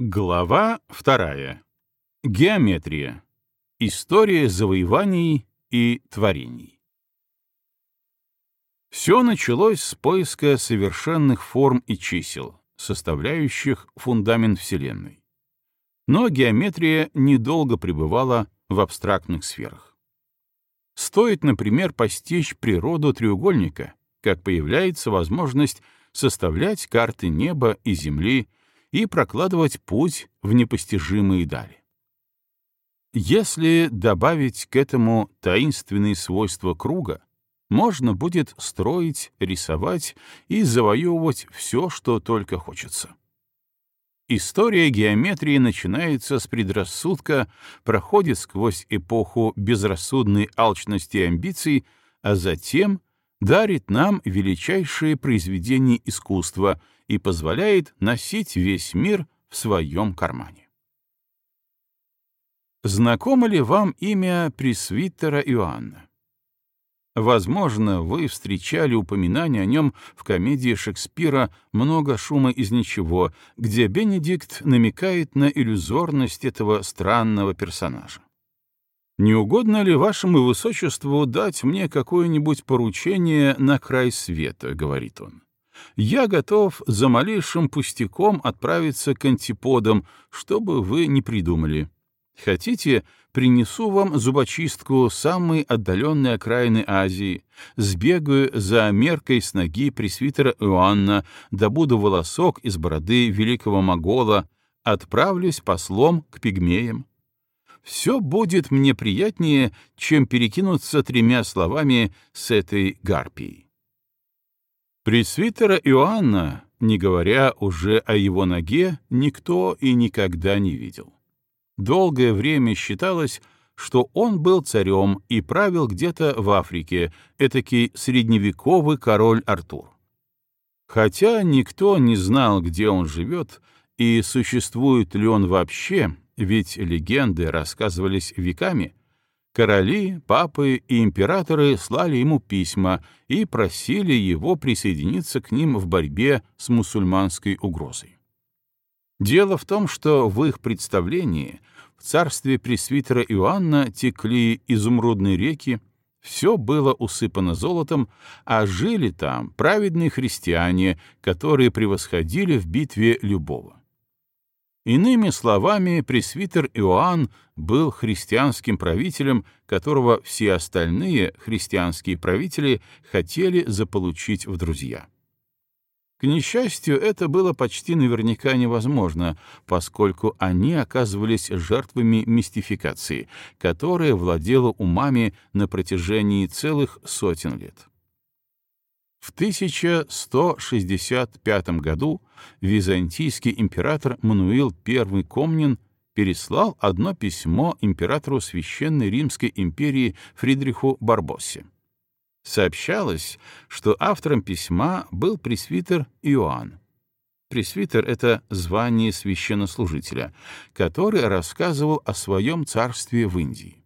Глава вторая. Геометрия. История завоеваний и творений. Все началось с поиска совершенных форм и чисел, составляющих фундамент Вселенной. Но геометрия недолго пребывала в абстрактных сферах. Стоит, например, постичь природу треугольника, как появляется возможность составлять карты неба и земли и прокладывать путь в непостижимые дали. Если добавить к этому таинственные свойства круга, можно будет строить, рисовать и завоевывать все, что только хочется. История геометрии начинается с предрассудка, проходит сквозь эпоху безрассудной алчности и амбиций, а затем дарит нам величайшие произведения искусства и позволяет носить весь мир в своем кармане. Знакомо ли вам имя пресвитера Иоанна? Возможно, вы встречали упоминание о нем в комедии Шекспира «Много шума из ничего», где Бенедикт намекает на иллюзорность этого странного персонажа. «Не угодно ли вашему высочеству дать мне какое-нибудь поручение на край света?» — говорит он. «Я готов за малейшим пустяком отправиться к антиподам, что бы вы ни придумали. Хотите, принесу вам зубочистку самой отдаленной окраины Азии, сбегаю за меркой с ноги пресвитера Иоанна, добуду волосок из бороды великого могола, отправлюсь послом к пигмеям. Все будет мне приятнее, чем перекинуться тремя словами с этой гарпией. Пресвитера Иоанна, не говоря уже о его ноге, никто и никогда не видел. Долгое время считалось, что он был царем и правил где-то в Африке, этакий средневековый король Артур. Хотя никто не знал, где он живет и существует ли он вообще, ведь легенды рассказывались веками, короли, папы и императоры слали ему письма и просили его присоединиться к ним в борьбе с мусульманской угрозой. Дело в том, что в их представлении в царстве пресвитера Иоанна текли изумрудные реки, все было усыпано золотом, а жили там праведные христиане, которые превосходили в битве любого. Иными словами, пресвитер Иоанн был христианским правителем, которого все остальные христианские правители хотели заполучить в друзья. К несчастью, это было почти наверняка невозможно, поскольку они оказывались жертвами мистификации, которая владела умами на протяжении целых сотен лет. В 1165 году византийский император Мануил I Комнин переслал одно письмо императору Священной Римской империи Фридриху Барбоссе сообщалось, что автором письма был пресвитер Иоанн. Пресвитер — это звание священнослужителя, который рассказывал о своем царстве в Индии.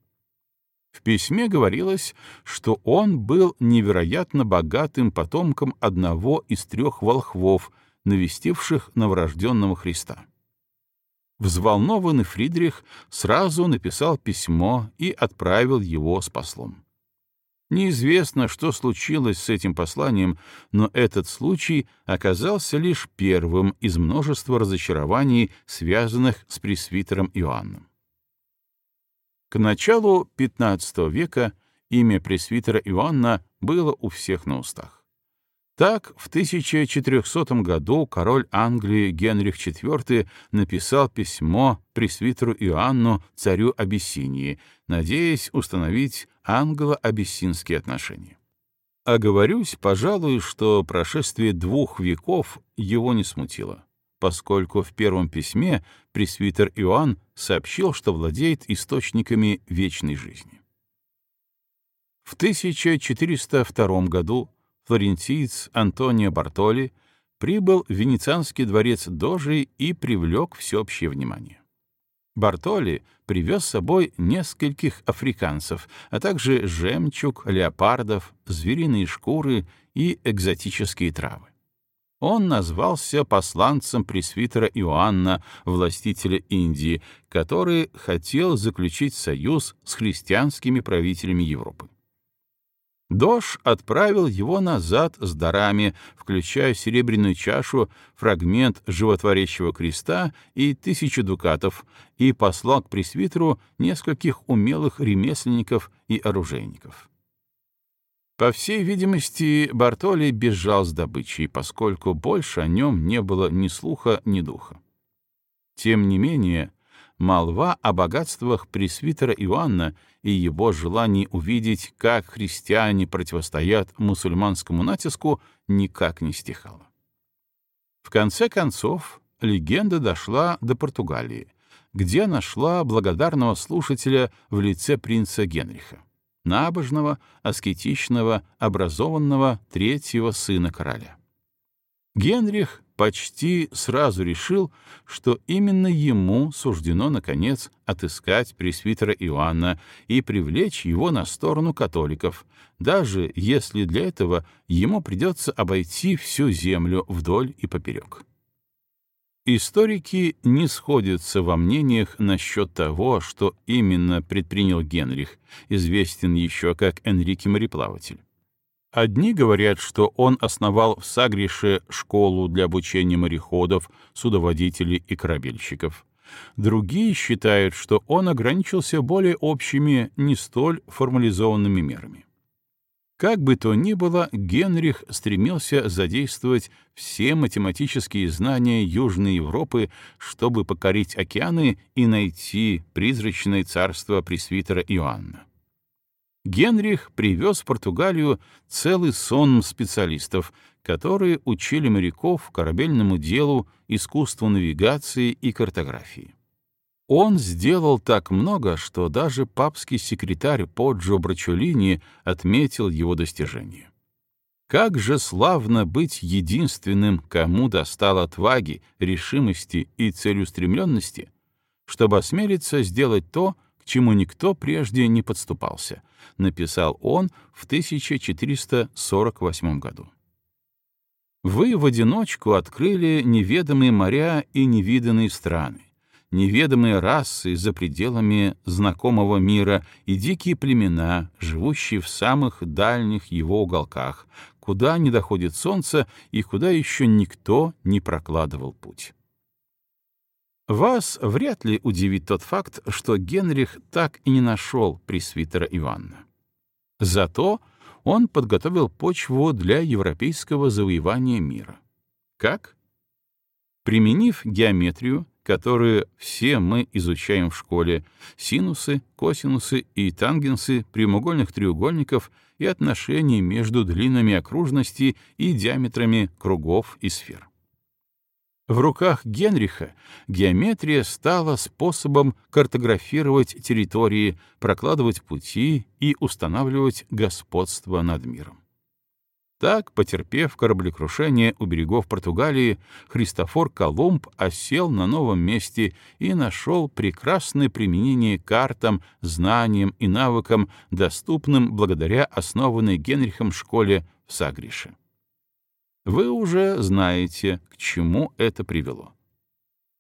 В письме говорилось, что он был невероятно богатым потомком одного из трех волхвов, навестивших новорожденного Христа. Взволнованный Фридрих сразу написал письмо и отправил его с послом. Неизвестно, что случилось с этим посланием, но этот случай оказался лишь первым из множества разочарований, связанных с пресвитером Иоанном. К началу XV века имя пресвитера Иоанна было у всех на устах. Так, в 1400 году король Англии Генрих IV написал письмо пресвитеру Иоанну, царю Абиссинии, надеясь установить англо-абиссинские отношения. Оговорюсь, пожалуй, что прошествие двух веков его не смутило, поскольку в первом письме пресвитер Иоанн сообщил, что владеет источниками вечной жизни. В 1402 году флорентиец Антонио Бартоли прибыл в Венецианский дворец Дожи и привлек всеобщее внимание. Бартоли привез с собой нескольких африканцев, а также жемчуг, леопардов, звериные шкуры и экзотические травы. Он назвался посланцем пресвитера Иоанна, властителя Индии, который хотел заключить союз с христианскими правителями Европы. Дош отправил его назад с дарами, включая серебряную чашу, фрагмент животворящего креста и тысячу дукатов, и послал к пресвитеру нескольких умелых ремесленников и оружейников. По всей видимости, Бартоли бежал с добычей, поскольку больше о нем не было ни слуха, ни духа. Тем не менее, молва о богатствах пресвитера Иоанна и его желании увидеть, как христиане противостоят мусульманскому натиску, никак не стихала. В конце концов, легенда дошла до Португалии, где нашла благодарного слушателя в лице принца Генриха, набожного, аскетичного, образованного третьего сына короля. Генрих почти сразу решил, что именно ему суждено, наконец, отыскать пресвитера Иоанна и привлечь его на сторону католиков, даже если для этого ему придется обойти всю землю вдоль и поперек. Историки не сходятся во мнениях насчет того, что именно предпринял Генрих, известен еще как Энрике Мореплаватель. Одни говорят, что он основал в Сагрише школу для обучения мореходов, судоводителей и корабельщиков. Другие считают, что он ограничился более общими, не столь формализованными мерами. Как бы то ни было, Генрих стремился задействовать все математические знания Южной Европы, чтобы покорить океаны и найти призрачное царство пресвитера Иоанна. Генрих привез в Португалию целый сон специалистов, которые учили моряков корабельному делу, искусству навигации и картографии. Он сделал так много, что даже папский секретарь Поджо Брачолини отметил его достижение. Как же славно быть единственным, кому достало отваги, решимости и целеустремленности, чтобы осмелиться сделать то, к чему никто прежде не подступался, написал он в 1448 году. Вы в одиночку открыли неведомые моря и невиданные страны, неведомые расы за пределами знакомого мира и дикие племена, живущие в самых дальних его уголках, куда не доходит солнце и куда еще никто не прокладывал путь. Вас вряд ли удивит тот факт, что Генрих так и не нашел пресвитера Ивана. Зато он подготовил почву для европейского завоевания мира. Как? Применив геометрию, которую все мы изучаем в школе, синусы, косинусы и тангенсы прямоугольных треугольников и отношения между длинами окружности и диаметрами кругов и сфер. В руках Генриха геометрия стала способом картографировать территории, прокладывать пути и устанавливать господство над миром. Так, потерпев кораблекрушение у берегов Португалии, Христофор Колумб осел на новом месте и нашел прекрасное применение картам, знаниям и навыкам, доступным благодаря основанной Генрихом школе в Сагрише. Вы уже знаете, к чему это привело.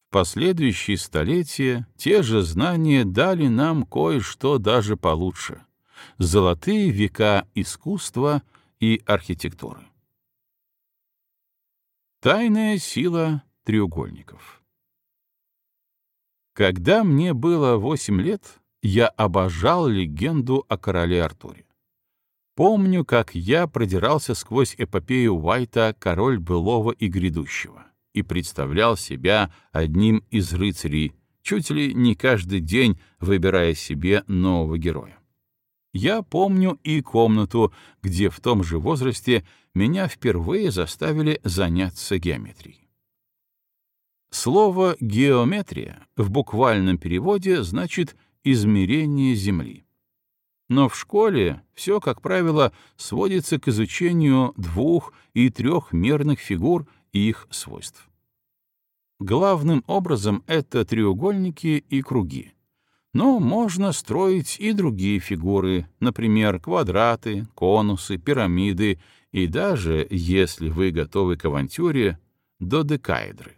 В последующие столетия те же знания дали нам кое-что даже получше — золотые века искусства и архитектуры. Тайная сила треугольников Когда мне было восемь лет, я обожал легенду о короле Артуре. Помню, как я продирался сквозь эпопею Уайта «Король былого и грядущего» и представлял себя одним из рыцарей, чуть ли не каждый день выбирая себе нового героя. Я помню и комнату, где в том же возрасте меня впервые заставили заняться геометрией. Слово «геометрия» в буквальном переводе значит «измерение Земли». Но в школе все, как правило, сводится к изучению двух- и трехмерных фигур и их свойств. Главным образом это треугольники и круги. Но можно строить и другие фигуры, например, квадраты, конусы, пирамиды и даже, если вы готовы к авантюре, до декаэдры.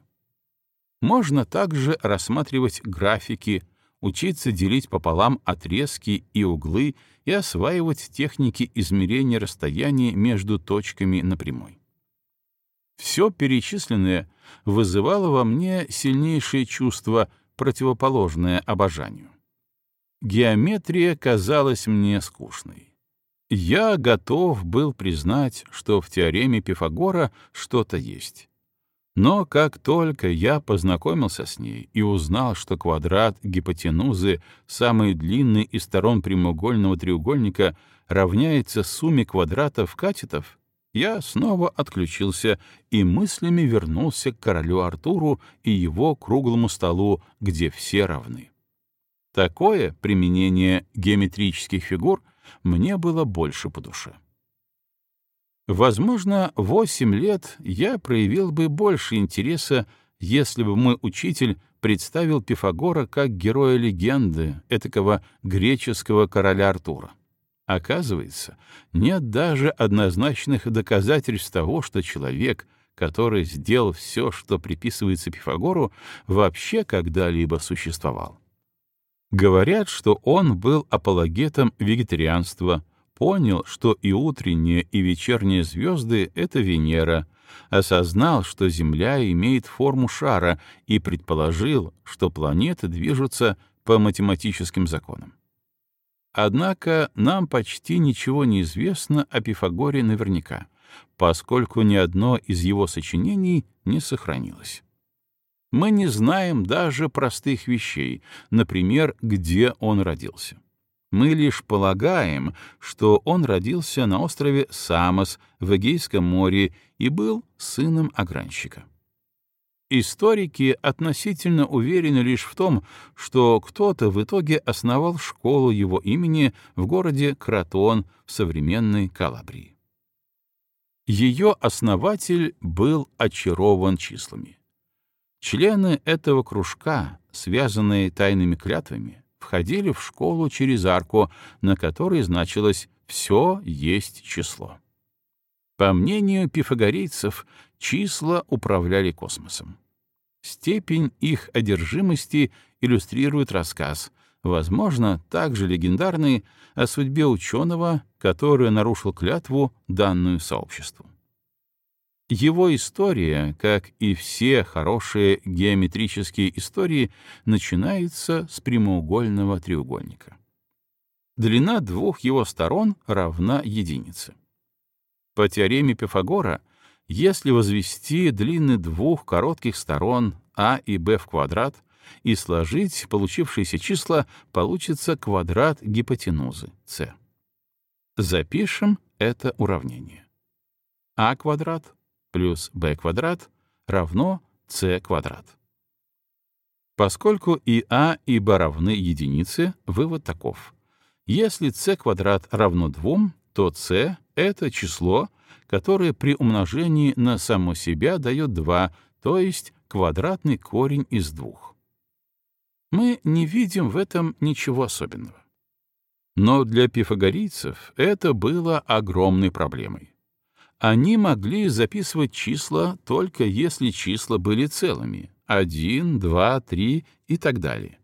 Можно также рассматривать графики, учиться делить пополам отрезки и углы и осваивать техники измерения расстояния между точками на прямой. Все перечисленное вызывало во мне сильнейшее чувство, противоположное обожанию. Геометрия казалась мне скучной. Я готов был признать, что в теореме Пифагора что-то есть. Но как только я познакомился с ней и узнал, что квадрат гипотенузы, самый длинный из сторон прямоугольного треугольника, равняется сумме квадратов катетов, я снова отключился и мыслями вернулся к королю Артуру и его круглому столу, где все равны. Такое применение геометрических фигур мне было больше по душе. Возможно, восемь лет я проявил бы больше интереса, если бы мой учитель представил Пифагора как героя легенды, этакого греческого короля Артура. Оказывается, нет даже однозначных доказательств того, что человек, который сделал все, что приписывается Пифагору, вообще когда-либо существовал. Говорят, что он был апологетом вегетарианства, понял, что и утренние, и вечерние звезды — это Венера, осознал, что Земля имеет форму шара и предположил, что планеты движутся по математическим законам. Однако нам почти ничего не известно о Пифагоре наверняка, поскольку ни одно из его сочинений не сохранилось. Мы не знаем даже простых вещей, например, где он родился. Мы лишь полагаем, что он родился на острове Самос в Эгейском море и был сыном огранщика. Историки относительно уверены лишь в том, что кто-то в итоге основал школу его имени в городе Кратон в современной Калабрии. Ее основатель был очарован числами. Члены этого кружка, связанные тайными клятвами, входили в школу через арку, на которой значилось «все есть число». По мнению пифагорейцев, числа управляли космосом. Степень их одержимости иллюстрирует рассказ, возможно, также легендарный, о судьбе ученого, который нарушил клятву, данную сообществу. Его история, как и все хорошие геометрические истории, начинается с прямоугольного треугольника. Длина двух его сторон равна единице. По теореме Пифагора, если возвести длины двух коротких сторон а и b в квадрат и сложить получившиеся числа, получится квадрат гипотенузы c. Запишем это уравнение. а квадрат плюс b квадрат равно c квадрат. Поскольку и а, b равны единице, вывод таков. Если c квадрат равно 2, то c — это число, которое при умножении на само себя дает 2, то есть квадратный корень из двух. Мы не видим в этом ничего особенного. Но для пифагорийцев это было огромной проблемой. Они могли записывать числа только если числа были целыми — 1, 2, 3 и так далее.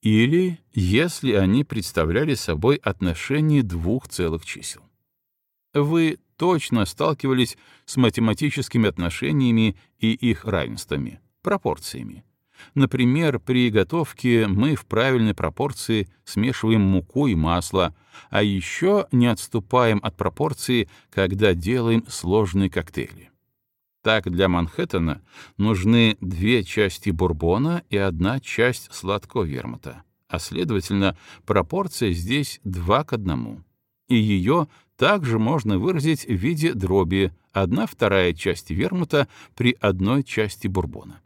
Или если они представляли собой отношение двух целых чисел. Вы точно сталкивались с математическими отношениями и их равенствами, пропорциями. Например, при готовке мы в правильной пропорции смешиваем муку и масло, а еще не отступаем от пропорции, когда делаем сложные коктейли. Так, для Манхэттена нужны две части бурбона и одна часть сладкого вермута, а, следовательно, пропорция здесь 2 к 1. И ее также можно выразить в виде дроби одна вторая часть вермута при одной части бурбона.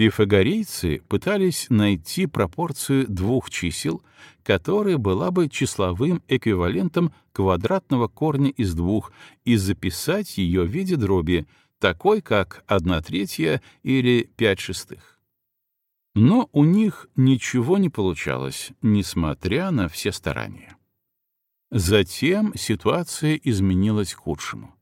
Пифагорейцы пытались найти пропорцию двух чисел, которая была бы числовым эквивалентом квадратного корня из двух, и записать ее в виде дроби, такой как 1 третья или 5 шестых. Но у них ничего не получалось, несмотря на все старания. Затем ситуация изменилась к худшему.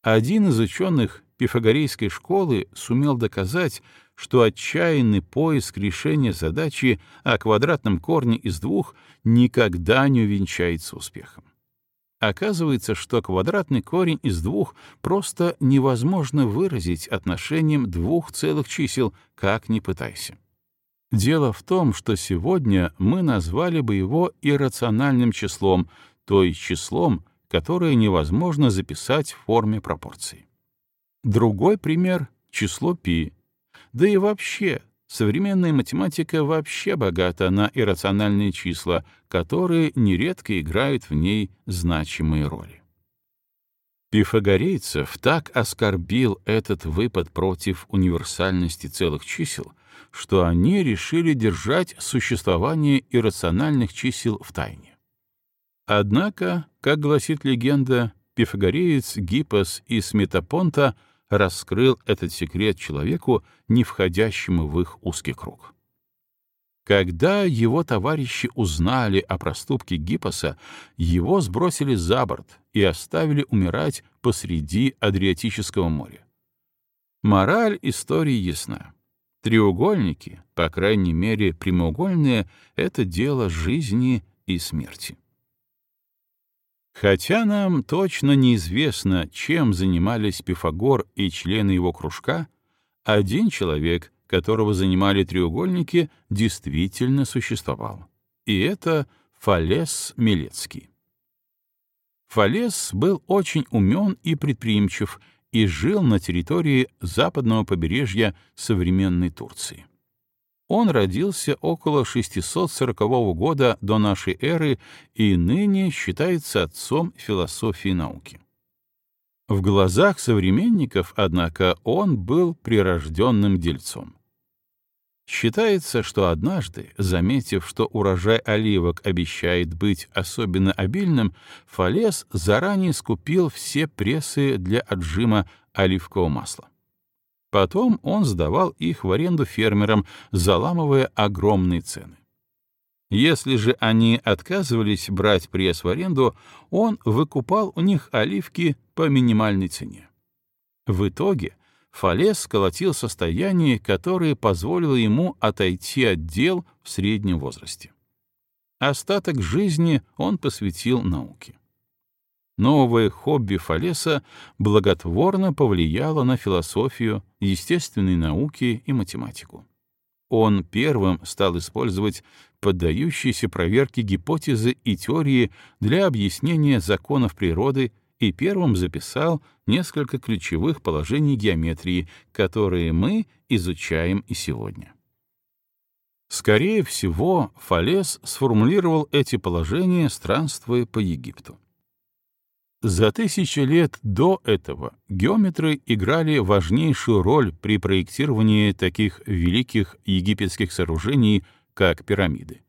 Один из ученых пифагорейской школы сумел доказать, что отчаянный поиск решения задачи о квадратном корне из двух никогда не увенчается успехом. Оказывается, что квадратный корень из двух просто невозможно выразить отношением двух целых чисел, как ни пытайся. Дело в том, что сегодня мы назвали бы его иррациональным числом, то есть числом, которое невозможно записать в форме пропорций. Другой пример — число π. Да и вообще, современная математика вообще богата на иррациональные числа, которые нередко играют в ней значимые роли. Пифагорейцев так оскорбил этот выпад против универсальности целых чисел, что они решили держать существование иррациональных чисел в тайне. Однако, как гласит легенда, пифагореец Гиппос из Метапонта — раскрыл этот секрет человеку, не входящему в их узкий круг. Когда его товарищи узнали о проступке Гиппоса, его сбросили за борт и оставили умирать посреди Адриатического моря. Мораль истории ясна. Треугольники, по крайней мере прямоугольные, — это дело жизни и смерти. Хотя нам точно неизвестно, чем занимались Пифагор и члены его кружка, один человек, которого занимали треугольники, действительно существовал. И это Фалес Милецкий. Фалес был очень умен и предприимчив и жил на территории западного побережья современной Турции. Он родился около 640 года до нашей эры и ныне считается отцом философии науки. В глазах современников, однако, он был прирожденным дельцом. Считается, что однажды, заметив, что урожай оливок обещает быть особенно обильным, Фалес заранее скупил все прессы для отжима оливкового масла. Потом он сдавал их в аренду фермерам, заламывая огромные цены. Если же они отказывались брать пресс в аренду, он выкупал у них оливки по минимальной цене. В итоге Фалес сколотил состояние, которое позволило ему отойти от дел в среднем возрасте. Остаток жизни он посвятил науке. Новое хобби Фалеса благотворно повлияло на философию, естественные науки и математику. Он первым стал использовать поддающиеся проверке гипотезы и теории для объяснения законов природы и первым записал несколько ключевых положений геометрии, которые мы изучаем и сегодня. Скорее всего, Фалес сформулировал эти положения, странствуя по Египту. За тысячи лет до этого геометры играли важнейшую роль при проектировании таких великих египетских сооружений, как пирамиды.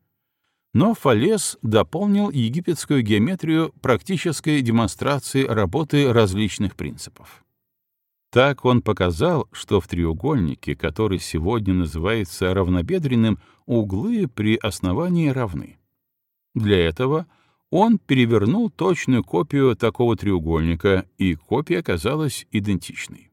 Но Фалес дополнил египетскую геометрию практической демонстрацией работы различных принципов. Так он показал, что в треугольнике, который сегодня называется равнобедренным, углы при основании равны. Для этого — он перевернул точную копию такого треугольника, и копия оказалась идентичной.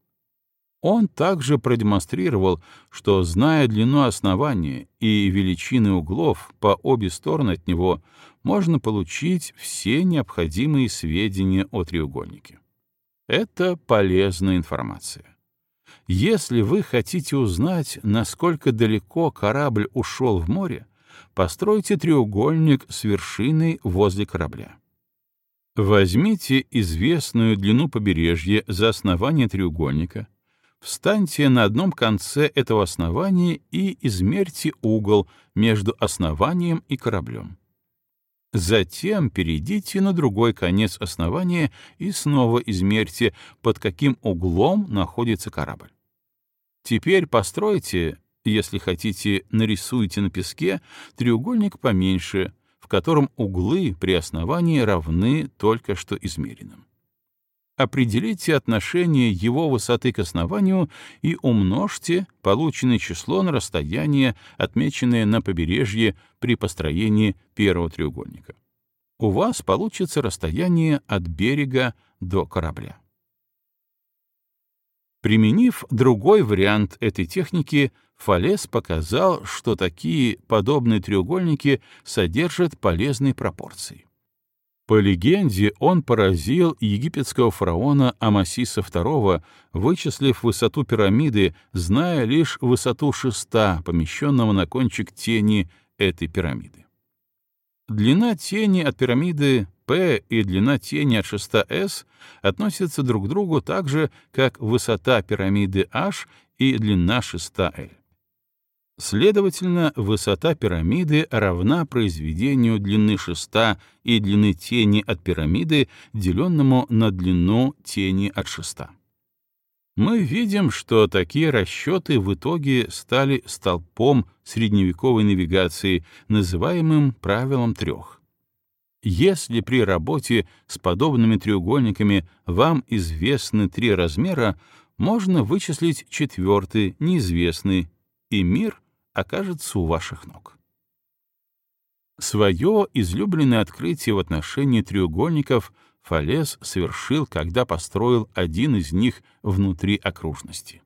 Он также продемонстрировал, что, зная длину основания и величины углов по обе стороны от него, можно получить все необходимые сведения о треугольнике. Это полезная информация. Если вы хотите узнать, насколько далеко корабль ушел в море, постройте треугольник с вершиной возле корабля. Возьмите известную длину побережья за основание треугольника, встаньте на одном конце этого основания и измерьте угол между основанием и кораблем. Затем перейдите на другой конец основания и снова измерьте, под каким углом находится корабль. Теперь постройте если хотите, нарисуйте на песке треугольник поменьше, в котором углы при основании равны только что измеренным. Определите отношение его высоты к основанию и умножьте полученное число на расстояние, отмеченное на побережье при построении первого треугольника. У вас получится расстояние от берега до корабля. Применив другой вариант этой техники, Фалес показал, что такие подобные треугольники содержат полезные пропорции. По легенде, он поразил египетского фараона Амасиса II, вычислив высоту пирамиды, зная лишь высоту шеста, помещенного на кончик тени этой пирамиды. Длина тени от пирамиды P и длина тени от шеста S относятся друг к другу так же, как высота пирамиды H и длина шеста L. Следовательно, высота пирамиды равна произведению длины шеста и длины тени от пирамиды, деленному на длину тени от шеста. Мы видим, что такие расчеты в итоге стали столпом средневековой навигации, называемым правилом трех. Если при работе с подобными треугольниками вам известны три размера, можно вычислить четвертый, неизвестный, и мир — окажется у ваших ног. Свое излюбленное открытие в отношении треугольников Фалес совершил, когда построил один из них внутри окружности.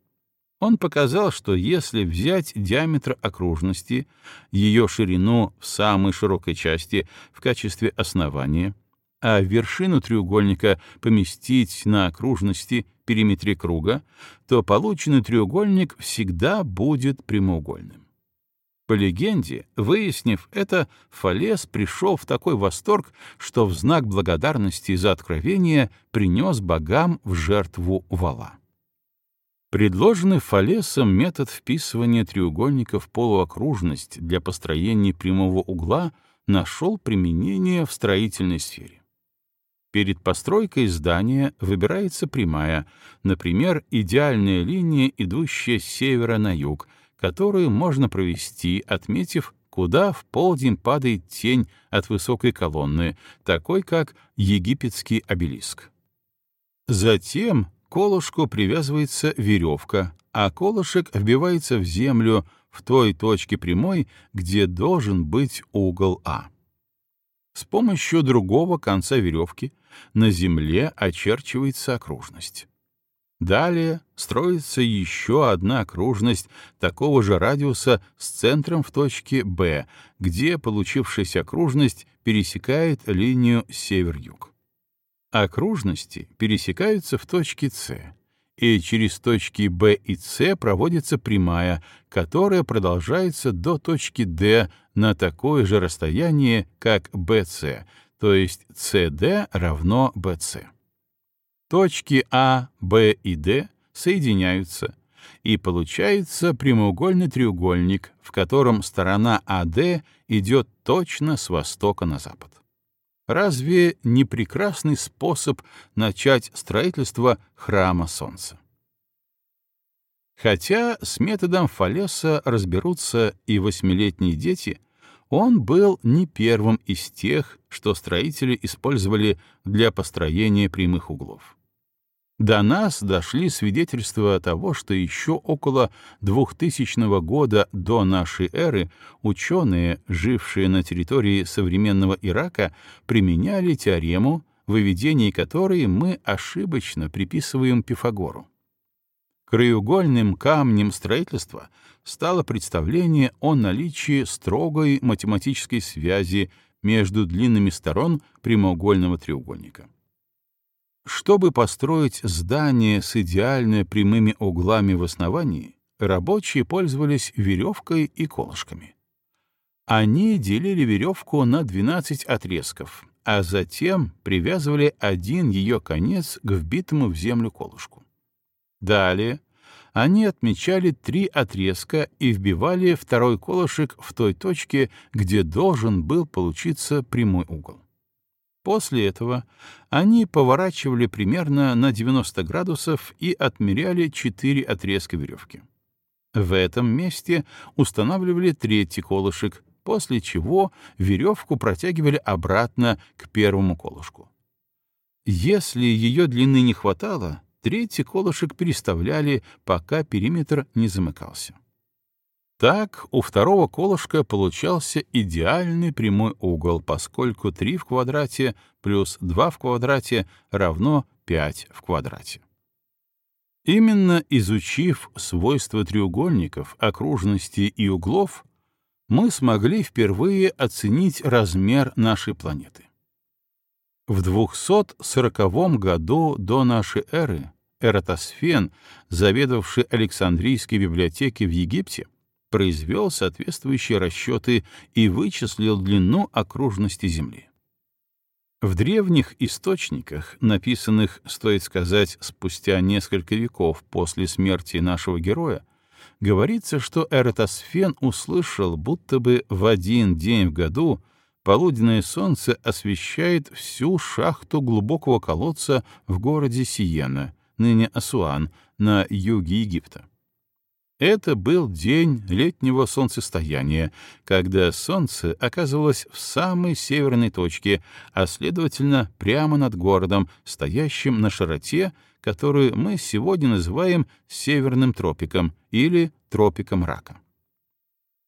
Он показал, что если взять диаметр окружности, ее ширину в самой широкой части в качестве основания, а вершину треугольника поместить на окружности периметре круга, то полученный треугольник всегда будет прямоугольным. По легенде, выяснив это, Фалес пришел в такой восторг, что в знак благодарности за откровение принес богам в жертву вала. Предложенный Фалесом метод вписывания треугольника в полуокружность для построения прямого угла нашел применение в строительной сфере. Перед постройкой здания выбирается прямая, например, идеальная линия, идущая с севера на юг — которую можно провести, отметив, куда в полдень падает тень от высокой колонны, такой как египетский обелиск. Затем к колышку привязывается веревка, а колышек вбивается в землю в той точке прямой, где должен быть угол А. С помощью другого конца веревки на земле очерчивается окружность. Далее строится еще одна окружность такого же радиуса с центром в точке B, где получившаяся окружность пересекает линию север-юг. Окружности пересекаются в точке С, и через точки B и C проводится прямая, которая продолжается до точки D на такое же расстояние, как BC, то есть CD равно BC. Точки А, Б и Д соединяются, и получается прямоугольный треугольник, в котором сторона АД идет точно с востока на запад. Разве не прекрасный способ начать строительство храма Солнца? Хотя с методом Фалеса разберутся и восьмилетние дети, он был не первым из тех, что строители использовали для построения прямых углов. До нас дошли свидетельства того, что еще около 2000 года до нашей эры ученые, жившие на территории современного Ирака, применяли теорему, выведение которой мы ошибочно приписываем Пифагору. Краеугольным камнем строительства стало представление о наличии строгой математической связи между длинными сторон прямоугольного треугольника. Чтобы построить здание с идеально прямыми углами в основании, рабочие пользовались веревкой и колышками. Они делили веревку на 12 отрезков, а затем привязывали один ее конец к вбитому в землю колышку. Далее они отмечали три отрезка и вбивали второй колышек в той точке, где должен был получиться прямой угол. После этого они поворачивали примерно на 90 градусов и отмеряли четыре отрезка веревки. В этом месте устанавливали третий колышек, после чего веревку протягивали обратно к первому колышку. Если ее длины не хватало, третий колышек переставляли, пока периметр не замыкался. Так у второго колышка получался идеальный прямой угол, поскольку 3 в квадрате плюс 2 в квадрате равно 5 в квадрате. Именно изучив свойства треугольников, окружности и углов, мы смогли впервые оценить размер нашей планеты. В 240 году до нашей эры Эратосфен, заведовавший Александрийской библиотекой в Египте, произвел соответствующие расчеты и вычислил длину окружности Земли. В древних источниках, написанных, стоит сказать, спустя несколько веков после смерти нашего героя, говорится, что Эратосфен услышал, будто бы в один день в году полуденное солнце освещает всю шахту глубокого колодца в городе Сиена, ныне Асуан, на юге Египта. Это был день летнего солнцестояния, когда солнце оказывалось в самой северной точке, а следовательно прямо над городом, стоящим на широте, которую мы сегодня называем северным тропиком или тропиком рака.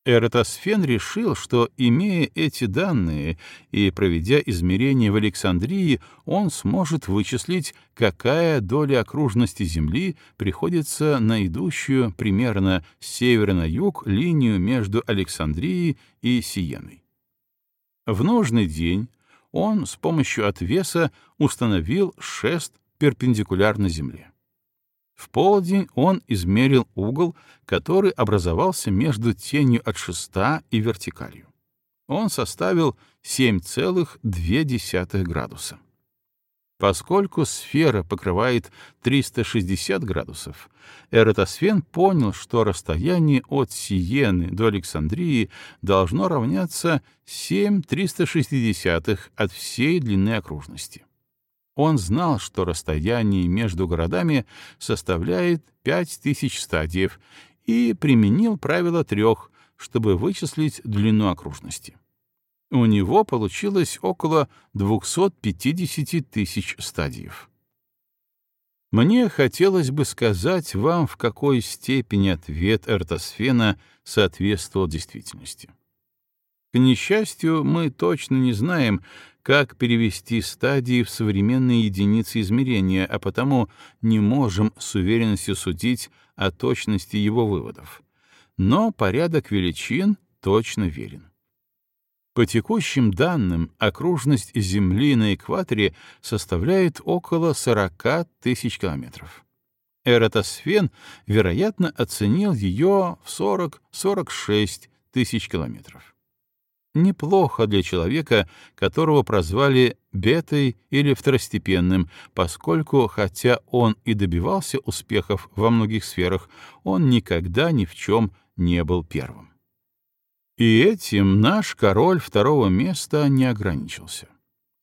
Эратосфен решил, что, имея эти данные и проведя измерения в Александрии, он сможет вычислить, какая доля окружности Земли приходится на идущую примерно с севера на юг линию между Александрией и Сиеной. В нужный день он с помощью отвеса установил шест перпендикулярно Земле. В полдень он измерил угол, который образовался между тенью от шеста и вертикалью. Он составил 7,2 градуса. Поскольку сфера покрывает 360 градусов, Эратосфен понял, что расстояние от Сиены до Александрии должно равняться 7,360 от всей длины окружности. Он знал, что расстояние между городами составляет 5000 стадиев, и применил правило трех, чтобы вычислить длину окружности. У него получилось около 250 тысяч стадиев. Мне хотелось бы сказать вам, в какой степени ответ Эртосфена соответствовал действительности. К несчастью, мы точно не знаем, как перевести стадии в современные единицы измерения, а потому не можем с уверенностью судить о точности его выводов. Но порядок величин точно верен. По текущим данным, окружность Земли на экваторе составляет около 40 тысяч километров. Эратосфен, вероятно, оценил ее в 40-46 тысяч километров неплохо для человека, которого прозвали бетой или второстепенным, поскольку, хотя он и добивался успехов во многих сферах, он никогда ни в чем не был первым. И этим наш король второго места не ограничился.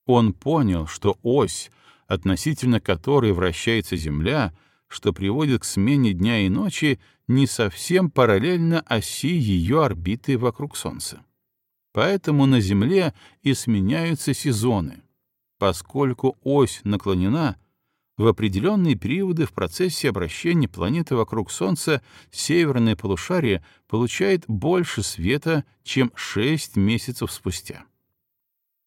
Он понял, что ось, относительно которой вращается Земля, что приводит к смене дня и ночи, не совсем параллельно оси ее орбиты вокруг Солнца. Поэтому на Земле и сменяются сезоны. Поскольку ось наклонена, в определенные периоды в процессе обращения планеты вокруг Солнца северное полушарие получает больше света, чем 6 месяцев спустя.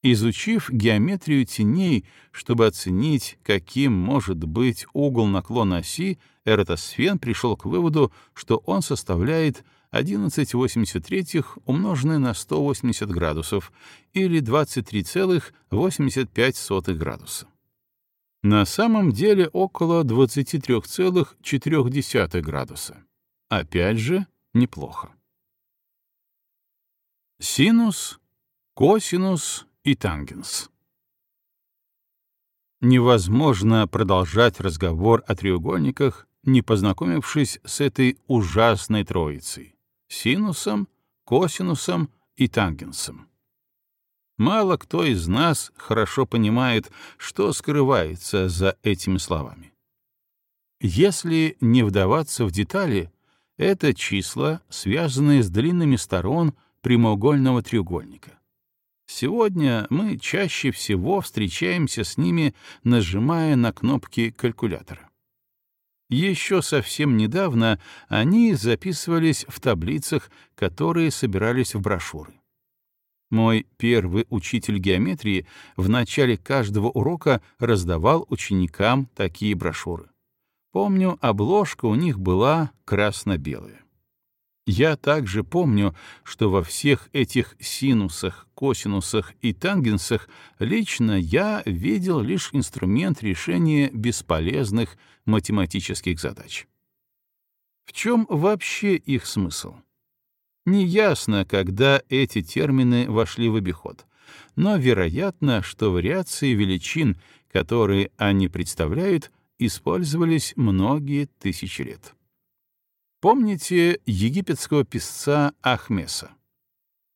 Изучив геометрию теней, чтобы оценить, каким может быть угол наклона оси, Эратосфен пришел к выводу, что он составляет 11,83 умноженное на 180 градусов или 23,85 градуса. На самом деле около 23,4 градуса. Опять же, неплохо. Синус, косинус и тангенс. Невозможно продолжать разговор о треугольниках, не познакомившись с этой ужасной троицей синусом, косинусом и тангенсом. Мало кто из нас хорошо понимает, что скрывается за этими словами. Если не вдаваться в детали, это числа, связанные с длинными сторон прямоугольного треугольника. Сегодня мы чаще всего встречаемся с ними, нажимая на кнопки калькулятора. Еще совсем недавно они записывались в таблицах, которые собирались в брошюры. Мой первый учитель геометрии в начале каждого урока раздавал ученикам такие брошюры. Помню, обложка у них была красно-белая. Я также помню, что во всех этих синусах, косинусах и тангенсах лично я видел лишь инструмент решения бесполезных математических задач. В чем вообще их смысл? Неясно, когда эти термины вошли в обиход, но вероятно, что вариации величин, которые они представляют, использовались многие тысячи лет. Помните египетского писца Ахмеса?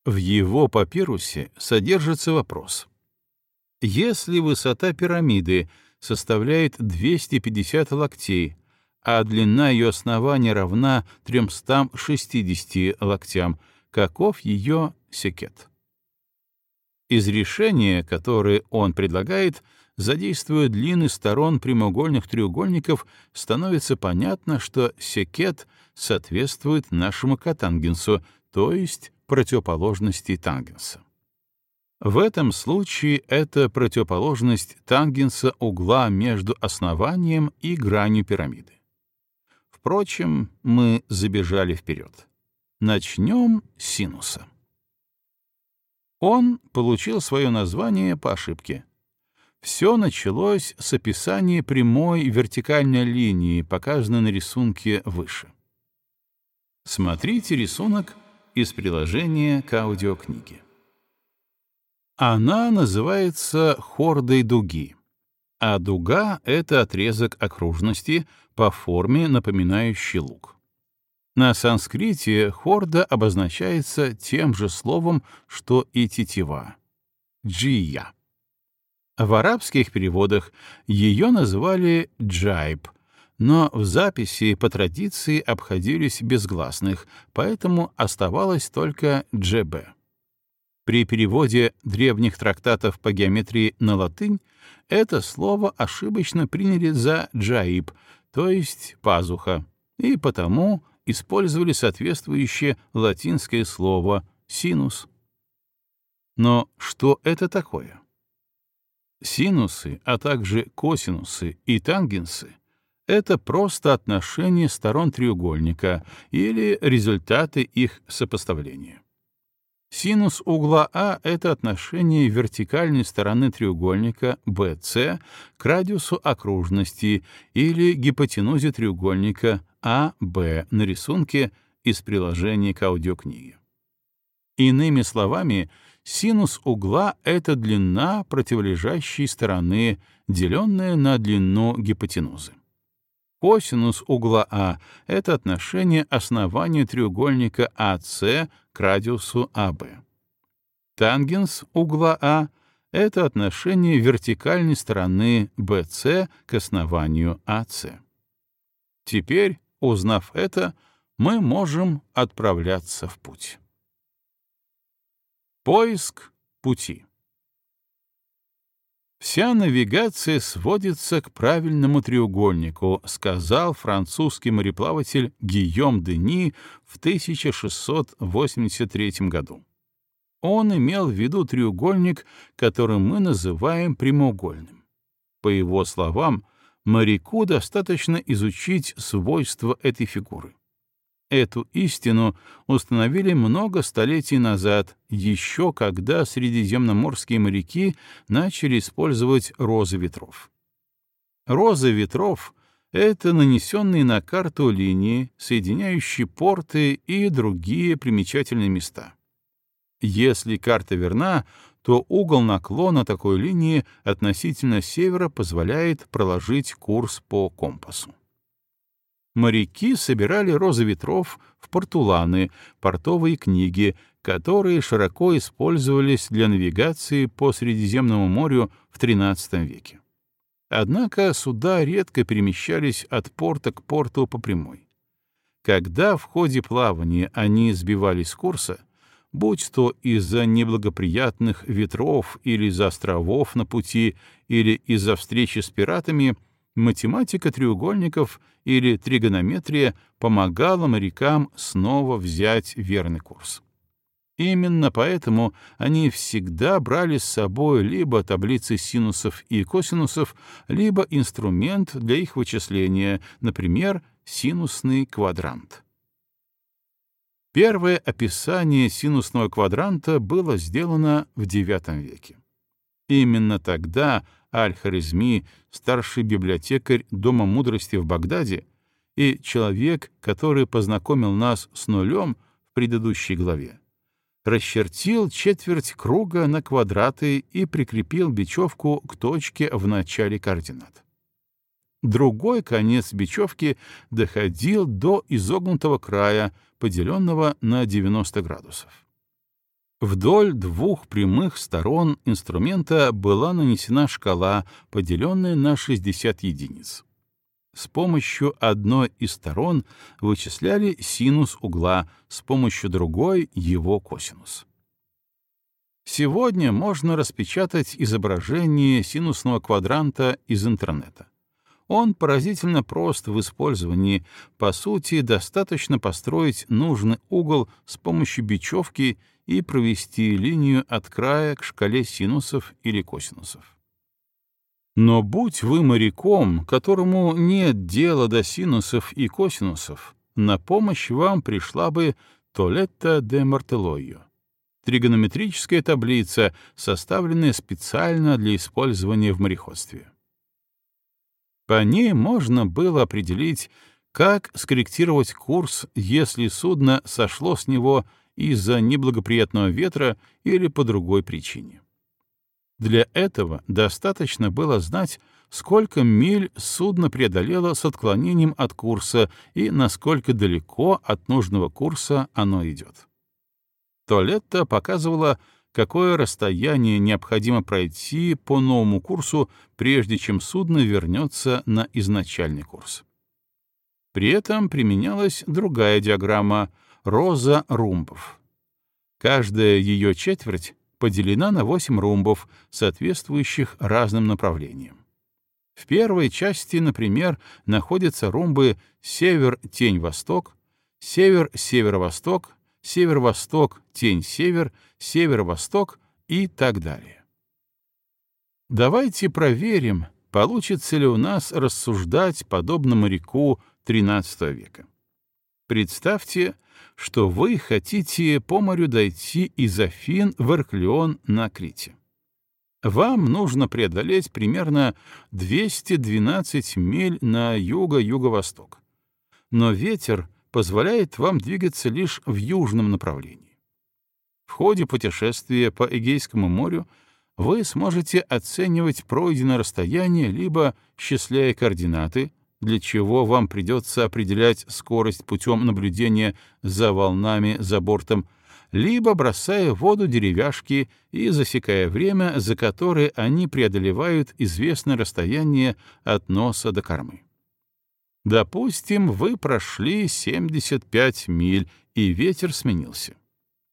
В его папирусе содержится вопрос. Если высота пирамиды составляет 250 локтей, а длина ее основания равна 360 локтям, каков ее секет? Из решения, которое он предлагает, задействуя длины сторон прямоугольных треугольников, становится понятно, что секет соответствует нашему котангенсу, то есть противоположности тангенса. В этом случае это противоположность тангенса угла между основанием и гранью пирамиды. Впрочем, мы забежали вперед. Начнем с синуса. Он получил свое название по ошибке. Все началось с описания прямой вертикальной линии, показанной на рисунке выше. Смотрите рисунок из приложения к аудиокниге. Она называется хордой дуги, а дуга — это отрезок окружности по форме, напоминающий лук. На санскрите хорда обозначается тем же словом, что и тетива — джия. В арабских переводах ее называли джайб, но в записи по традиции обходились без гласных, поэтому оставалось только джб. При переводе древних трактатов по геометрии на латынь это слово ошибочно приняли за джаиб, то есть пазуха, и потому использовали соответствующее латинское слово синус. Но что это такое? Синусы, а также косинусы и тангенсы — это просто отношения сторон треугольника или результаты их сопоставления. Синус угла А — это отношение вертикальной стороны треугольника BC к радиусу окружности или гипотенузе треугольника АБ на рисунке из приложения к аудиокниге. Иными словами, Синус угла — это длина противолежащей стороны, деленная на длину гипотенузы. Косинус угла А — это отношение основания треугольника АС к радиусу АБ. Тангенс угла А — это отношение вертикальной стороны BC к основанию АС. Теперь, узнав это, мы можем отправляться в путь. Поиск пути. Вся навигация сводится к правильному треугольнику, сказал французский мореплаватель Гийом Дени в 1683 году. Он имел в виду треугольник, который мы называем прямоугольным. По его словам, моряку достаточно изучить свойства этой фигуры. Эту истину установили много столетий назад, еще когда средиземноморские моряки начали использовать розы ветров. Розы ветров — это нанесенные на карту линии, соединяющие порты и другие примечательные места. Если карта верна, то угол наклона такой линии относительно севера позволяет проложить курс по компасу моряки собирали розы ветров в портуланы, портовые книги, которые широко использовались для навигации по Средиземному морю в XIII веке. Однако суда редко перемещались от порта к порту по прямой. Когда в ходе плавания они сбивались с курса, будь то из-за неблагоприятных ветров или из-за островов на пути, или из-за встречи с пиратами — математика треугольников или тригонометрия помогала морякам снова взять верный курс. Именно поэтому они всегда брали с собой либо таблицы синусов и косинусов, либо инструмент для их вычисления, например, синусный квадрант. Первое описание синусного квадранта было сделано в IX веке. Именно тогда Аль-Харизми, старший библиотекарь Дома мудрости в Багдаде, и человек, который познакомил нас с нулем в предыдущей главе, расчертил четверть круга на квадраты и прикрепил бечевку к точке в начале координат. Другой конец бечевки доходил до изогнутого края, поделенного на 90 градусов. Вдоль двух прямых сторон инструмента была нанесена шкала, поделенная на 60 единиц. С помощью одной из сторон вычисляли синус угла, с помощью другой — его косинус. Сегодня можно распечатать изображение синусного квадранта из интернета. Он поразительно прост в использовании. По сути, достаточно построить нужный угол с помощью бечевки и провести линию от края к шкале синусов или косинусов. Но будь вы моряком, которому нет дела до синусов и косинусов, на помощь вам пришла бы Толетта де Мартелойо — тригонометрическая таблица, составленная специально для использования в мореходстве. По ней можно было определить, как скорректировать курс, если судно сошло с него из-за неблагоприятного ветра или по другой причине. Для этого достаточно было знать, сколько миль судно преодолело с отклонением от курса и насколько далеко от нужного курса оно идет. Толетта показывала, какое расстояние необходимо пройти по новому курсу, прежде чем судно вернется на изначальный курс. При этом применялась другая диаграмма — роза румбов. Каждая ее четверть поделена на 8 румбов, соответствующих разным направлениям. В первой части, например, находятся румбы север-тень-восток, север-северо-восток, север-восток-тень-север, северо-восток и так далее. Давайте проверим, получится ли у нас рассуждать подобно моряку XIII века. Представьте, что вы хотите по морю дойти из Афин в Эрклеон на Крите. Вам нужно преодолеть примерно 212 миль на юго-юго-восток. Но ветер позволяет вам двигаться лишь в южном направлении. В ходе путешествия по Эгейскому морю вы сможете оценивать пройденное расстояние либо счисляя координаты, для чего вам придется определять скорость путем наблюдения за волнами за бортом, либо бросая в воду деревяшки и засекая время, за которое они преодолевают известное расстояние от носа до кормы. Допустим, вы прошли 75 миль, и ветер сменился.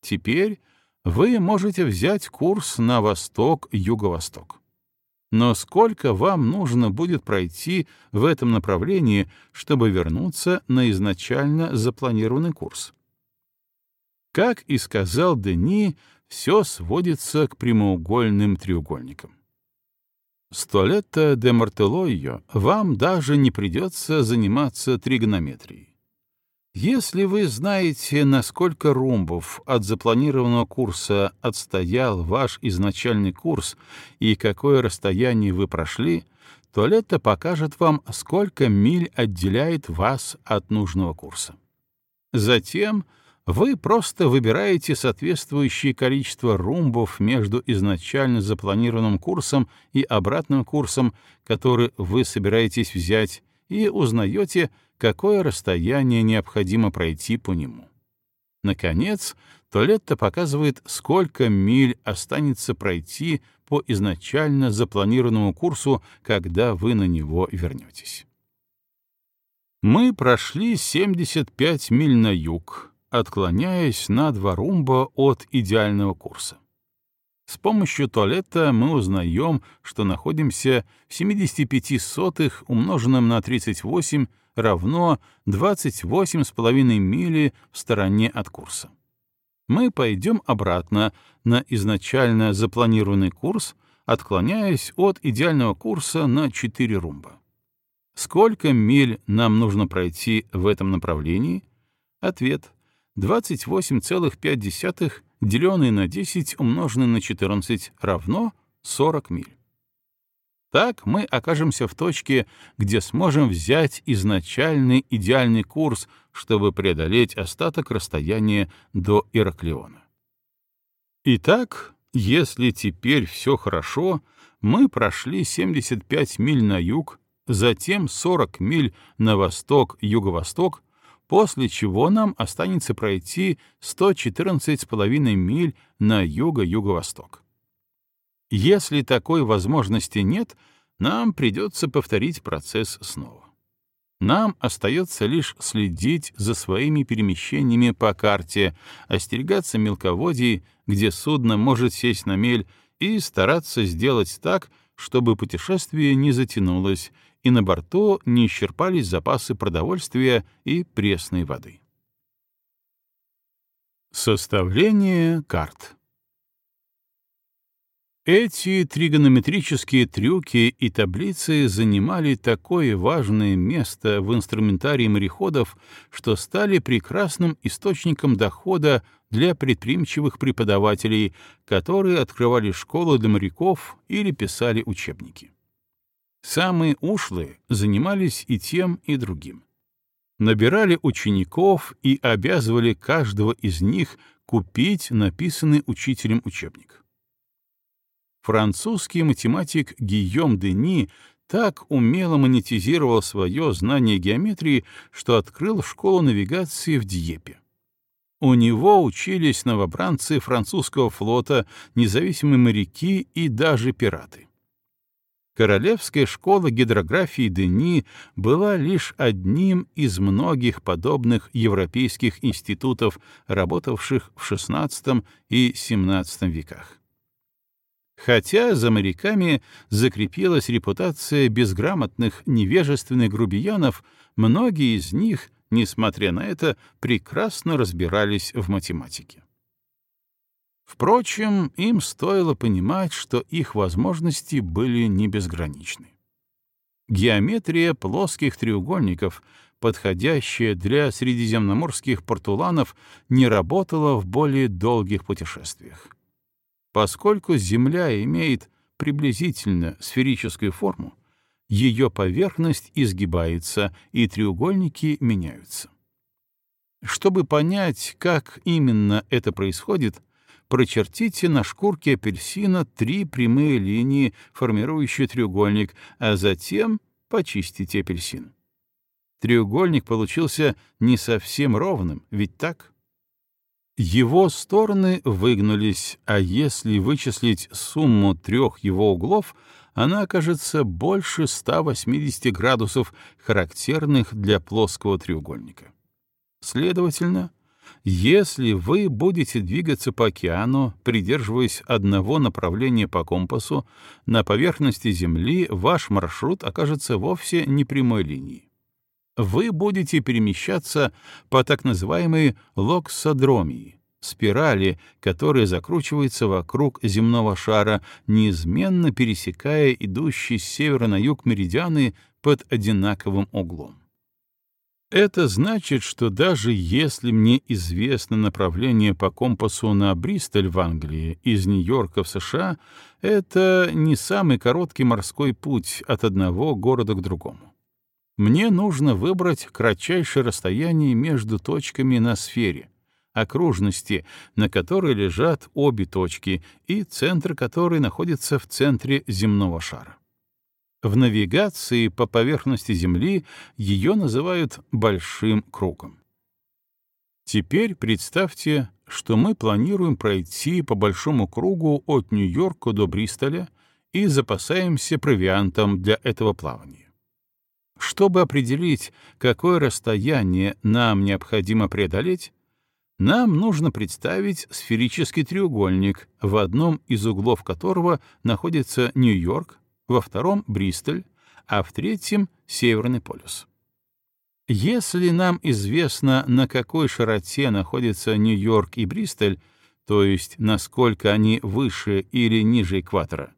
Теперь вы можете взять курс на восток-юго-восток. Но сколько вам нужно будет пройти в этом направлении, чтобы вернуться на изначально запланированный курс? Как и сказал Дени, все сводится к прямоугольным треугольникам. Столетто де Мартелойо вам даже не придется заниматься тригонометрией. Если вы знаете, насколько румбов от запланированного курса отстоял ваш изначальный курс и какое расстояние вы прошли, то это покажет вам, сколько миль отделяет вас от нужного курса. Затем вы просто выбираете соответствующее количество румбов между изначально запланированным курсом и обратным курсом, который вы собираетесь взять, и узнаете, какое расстояние необходимо пройти по нему. Наконец, Толетто показывает, сколько миль останется пройти по изначально запланированному курсу, когда вы на него вернетесь. Мы прошли 75 миль на юг, отклоняясь на два румба от идеального курса. С помощью туалета мы узнаем, что находимся в 75 сотых, умноженном на 38, равно 28,5 мили в стороне от курса. мы пойдем обратно на изначально запланированный курс, отклоняясь от идеального курса на 4 румба. Сколько миль нам нужно пройти в этом направлении? Ответ — 28,5 деленное на 10 умноженное на 14 равно 40 миль. Так мы окажемся в точке, где сможем взять изначальный идеальный курс, чтобы преодолеть остаток расстояния до Ираклиона. Итак, если теперь все хорошо, мы прошли 75 миль на юг, затем 40 миль на восток-юго-восток, после чего нам останется пройти 114,5 миль на юго-юго-восток. Если такой возможности нет, нам придется повторить процесс снова. Нам остается лишь следить за своими перемещениями по карте, остерегаться мелководий, где судно может сесть на мель, и стараться сделать так, чтобы путешествие не затянулось, и на борту не исчерпались запасы продовольствия и пресной воды. Составление карт эти тригонометрические трюки и таблицы занимали такое важное место в инструментарии мореходов, что стали прекрасным источником дохода для предприимчивых преподавателей, которые открывали школы для моряков или писали учебники. Самые ушлые занимались и тем, и другим. Набирали учеников и обязывали каждого из них купить написанный учителем учебник французский математик Гийом Дени так умело монетизировал свое знание геометрии, что открыл школу навигации в Диепе. У него учились новобранцы французского флота, независимые моряки и даже пираты. Королевская школа гидрографии Дени была лишь одним из многих подобных европейских институтов, работавших в XVI и XVII веках. Хотя за моряками закрепилась репутация безграмотных, невежественных грубиянов, многие из них, несмотря на это, прекрасно разбирались в математике. Впрочем, им стоило понимать, что их возможности были не безграничны. Геометрия плоских треугольников, подходящая для средиземноморских портуланов, не работала в более долгих путешествиях. Поскольку Земля имеет приблизительно сферическую форму, ее поверхность изгибается, и треугольники меняются. Чтобы понять, как именно это происходит, прочертите на шкурке апельсина три прямые линии, формирующие треугольник, а затем почистите апельсин. Треугольник получился не совсем ровным, ведь так? Его стороны выгнулись, а если вычислить сумму трех его углов, она окажется больше 180 градусов, характерных для плоского треугольника. Следовательно, если вы будете двигаться по океану, придерживаясь одного направления по компасу, на поверхности Земли ваш маршрут окажется вовсе не прямой линией вы будете перемещаться по так называемой локсодромии, спирали, которая закручивается вокруг земного шара, неизменно пересекая идущие с севера на юг меридианы под одинаковым углом. Это значит, что даже если мне известно направление по компасу на Бристоль в Англии из Нью-Йорка в США, это не самый короткий морской путь от одного города к другому. Мне нужно выбрать кратчайшее расстояние между точками на сфере, окружности, на которой лежат обе точки, и центр которой находится в центре земного шара. В навигации по поверхности Земли ее называют большим кругом. Теперь представьте, что мы планируем пройти по большому кругу от Нью-Йорка до Бристоля и запасаемся провиантом для этого плавания. Чтобы определить, какое расстояние нам необходимо преодолеть, нам нужно представить сферический треугольник, в одном из углов которого находится Нью-Йорк, во втором — Бристоль, а в третьем — Северный полюс. Если нам известно, на какой широте находятся Нью-Йорк и Бристоль, то есть насколько они выше или ниже экватора,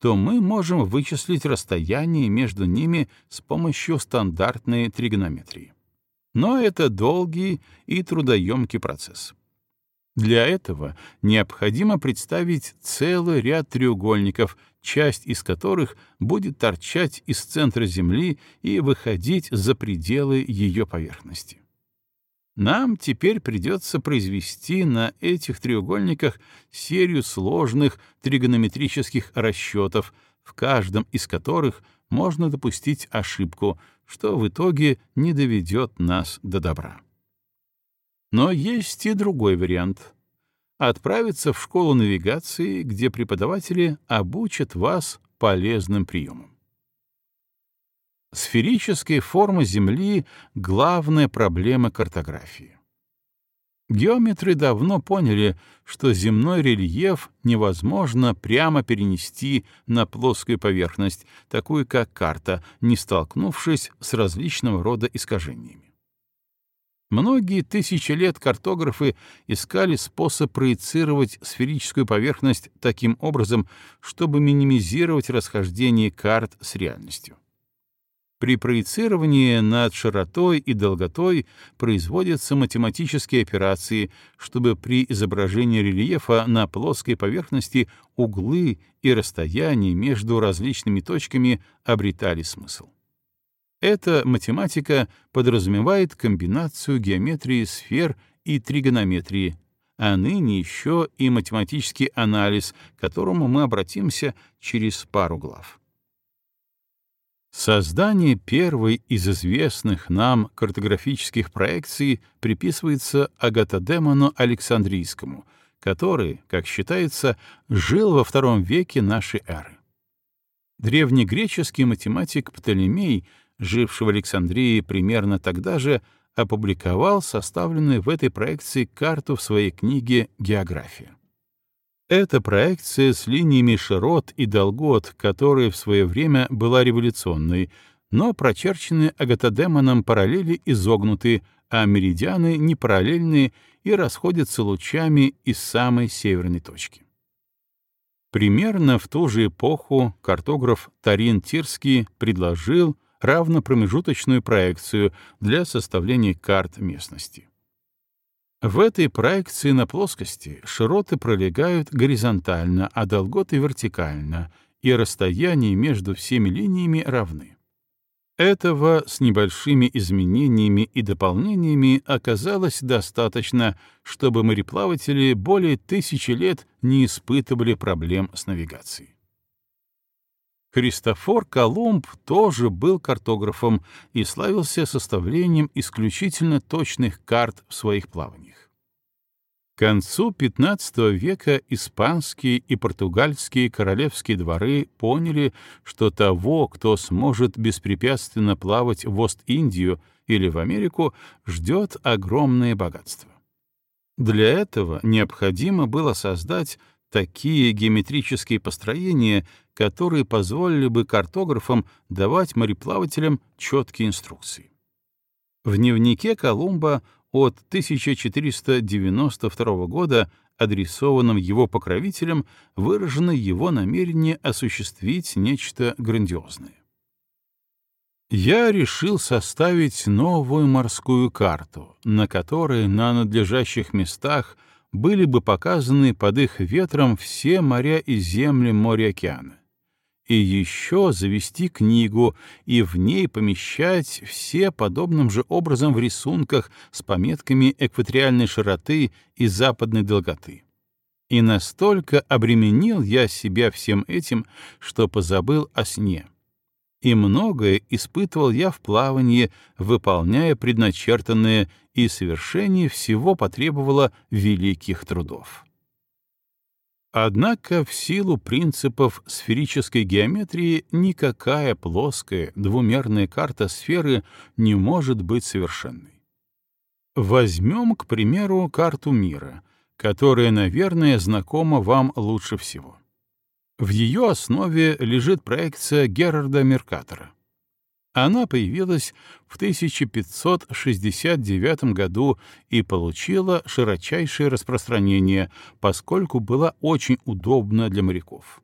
то мы можем вычислить расстояние между ними с помощью стандартной тригонометрии. Но это долгий и трудоемкий процесс. Для этого необходимо представить целый ряд треугольников, часть из которых будет торчать из центра Земли и выходить за пределы ее поверхности. Нам теперь придется произвести на этих треугольниках серию сложных тригонометрических расчетов, в каждом из которых можно допустить ошибку, что в итоге не доведет нас до добра. Но есть и другой вариант — отправиться в школу навигации, где преподаватели обучат вас полезным приемам. Сферическая форма Земли — главная проблема картографии. Геометры давно поняли, что земной рельеф невозможно прямо перенести на плоскую поверхность, такую как карта, не столкнувшись с различного рода искажениями. Многие тысячи лет картографы искали способ проецировать сферическую поверхность таким образом, чтобы минимизировать расхождение карт с реальностью. При проецировании над широтой и долготой производятся математические операции, чтобы при изображении рельефа на плоской поверхности углы и расстояния между различными точками обретали смысл. Эта математика подразумевает комбинацию геометрии сфер и тригонометрии, а ныне еще и математический анализ, к которому мы обратимся через пару глав. Создание первой из известных нам картографических проекций приписывается Агатодемону Александрийскому, который, как считается, жил во втором веке нашей эры. Древнегреческий математик Птолемей — живший в Александрии примерно тогда же, опубликовал составленную в этой проекции карту в своей книге «География». Эта проекция с линиями широт и долгот, которая в свое время была революционной, но прочерченные Агатодемоном параллели изогнуты, а меридианы непараллельные и расходятся лучами из самой северной точки. Примерно в ту же эпоху картограф Тарин Тирский предложил равнопромежуточную проекцию для составления карт местности. В этой проекции на плоскости широты пролегают горизонтально, а долготы — вертикально, и расстояния между всеми линиями равны. Этого с небольшими изменениями и дополнениями оказалось достаточно, чтобы мореплаватели более тысячи лет не испытывали проблем с навигацией. Христофор Колумб тоже был картографом и славился составлением исключительно точных карт в своих плаваниях. К концу XV века испанские и португальские королевские дворы поняли, что того, кто сможет беспрепятственно плавать в Ост-Индию или в Америку, ждет огромное богатство. Для этого необходимо было создать такие геометрические построения, которые позволили бы картографам давать мореплавателям четкие инструкции. В дневнике Колумба от 1492 года, адресованном его покровителям, выражено его намерение осуществить нечто грандиозное. Я решил составить новую морскую карту, на которой на надлежащих местах были бы показаны под их ветром все моря и земли моря-океана. И еще завести книгу и в ней помещать все подобным же образом в рисунках с пометками экваториальной широты и западной долготы. И настолько обременил я себя всем этим, что позабыл о сне — и многое испытывал я в плавании, выполняя предначертанное, и совершение всего потребовало великих трудов. Однако в силу принципов сферической геометрии никакая плоская двумерная карта сферы не может быть совершенной. Возьмем, к примеру, карту мира, которая, наверное, знакома вам лучше всего. В ее основе лежит проекция Герарда Меркатора. Она появилась в 1569 году и получила широчайшее распространение, поскольку была очень удобна для моряков.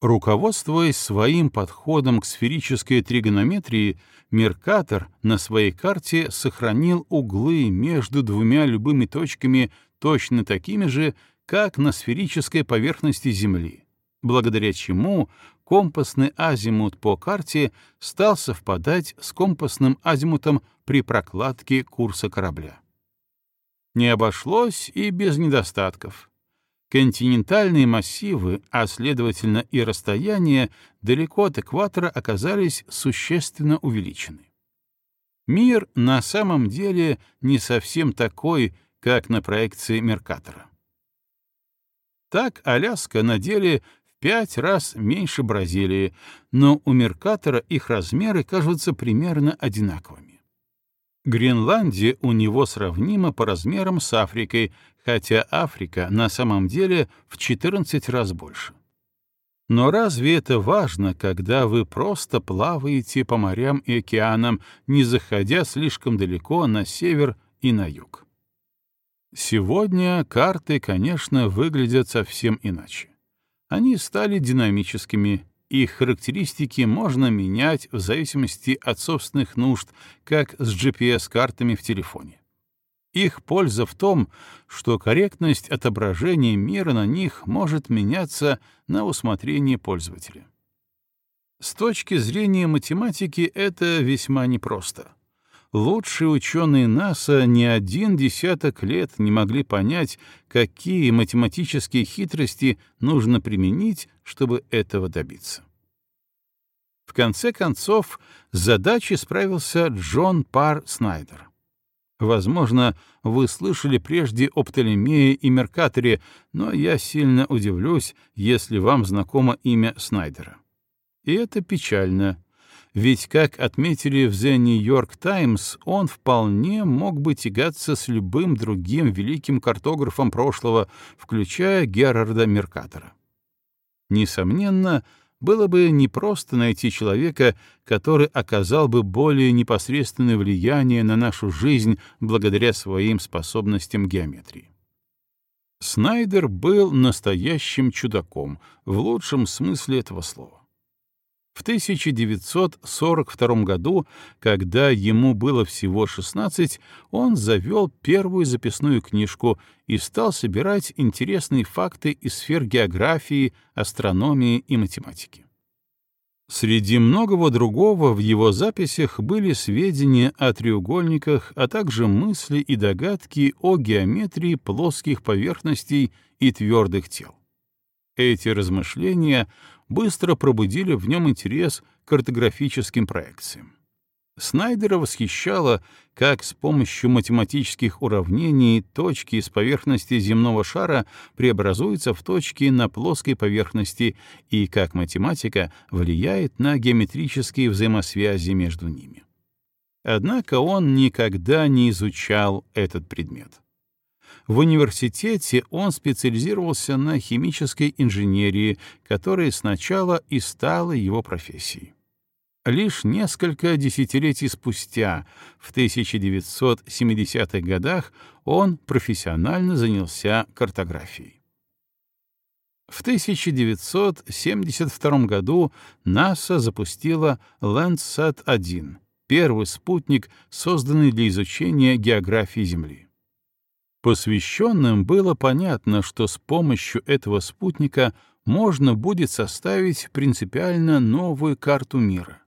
Руководствуясь своим подходом к сферической тригонометрии, Меркатор на своей карте сохранил углы между двумя любыми точками точно такими же, как на сферической поверхности Земли, благодаря чему компасный азимут по карте стал совпадать с компасным азимутом при прокладке курса корабля. Не обошлось и без недостатков — Континентальные массивы, а следовательно и расстояния далеко от экватора оказались существенно увеличены. Мир на самом деле не совсем такой, как на проекции Меркатора. Так Аляска на деле пять раз меньше Бразилии, но у Меркатора их размеры кажутся примерно одинаковыми. Гренландия у него сравнима по размерам с Африкой, хотя Африка на самом деле в 14 раз больше. Но разве это важно, когда вы просто плаваете по морям и океанам, не заходя слишком далеко на север и на юг? Сегодня карты, конечно, выглядят совсем иначе. Они стали динамическими, их характеристики можно менять в зависимости от собственных нужд, как с GPS-картами в телефоне. Их польза в том, что корректность отображения мира на них может меняться на усмотрение пользователя. С точки зрения математики это весьма непросто. Лучшие ученые НАСА не один десяток лет не могли понять, какие математические хитрости нужно применить, чтобы этого добиться. В конце концов, с задачей справился Джон Пар Снайдер. Возможно, вы слышали прежде о Птолемее и Меркаторе, но я сильно удивлюсь, если вам знакомо имя Снайдера. И это печально, ведь, как отметили в The New York Times, он вполне мог бы тягаться с любым другим великим картографом прошлого, включая Герарда Меркатора. Несомненно, было бы непросто найти человека, который оказал бы более непосредственное влияние на нашу жизнь благодаря своим способностям геометрии. Снайдер был настоящим чудаком, в лучшем смысле этого слова. В 1942 году, когда ему было всего 16, он завел первую записную книжку и стал собирать интересные факты из сфер географии, астрономии и математики. Среди многого другого в его записях были сведения о треугольниках, а также мысли и догадки о геометрии плоских поверхностей и твердых тел. Эти размышления быстро пробудили в нем интерес к картографическим проекциям. Снайдера восхищало, как с помощью математических уравнений точки с поверхности земного шара преобразуются в точки на плоской поверхности и как математика влияет на геометрические взаимосвязи между ними. Однако он никогда не изучал этот предмет. В университете он специализировался на химической инженерии, которая сначала и стала его профессией. Лишь несколько десятилетий спустя, в 1970-х годах, он профессионально занялся картографией. В 1972 году НАСА запустила Landsat-1, первый спутник, созданный для изучения географии Земли. Посвященным было понятно, что с помощью этого спутника можно будет составить принципиально новую карту мира.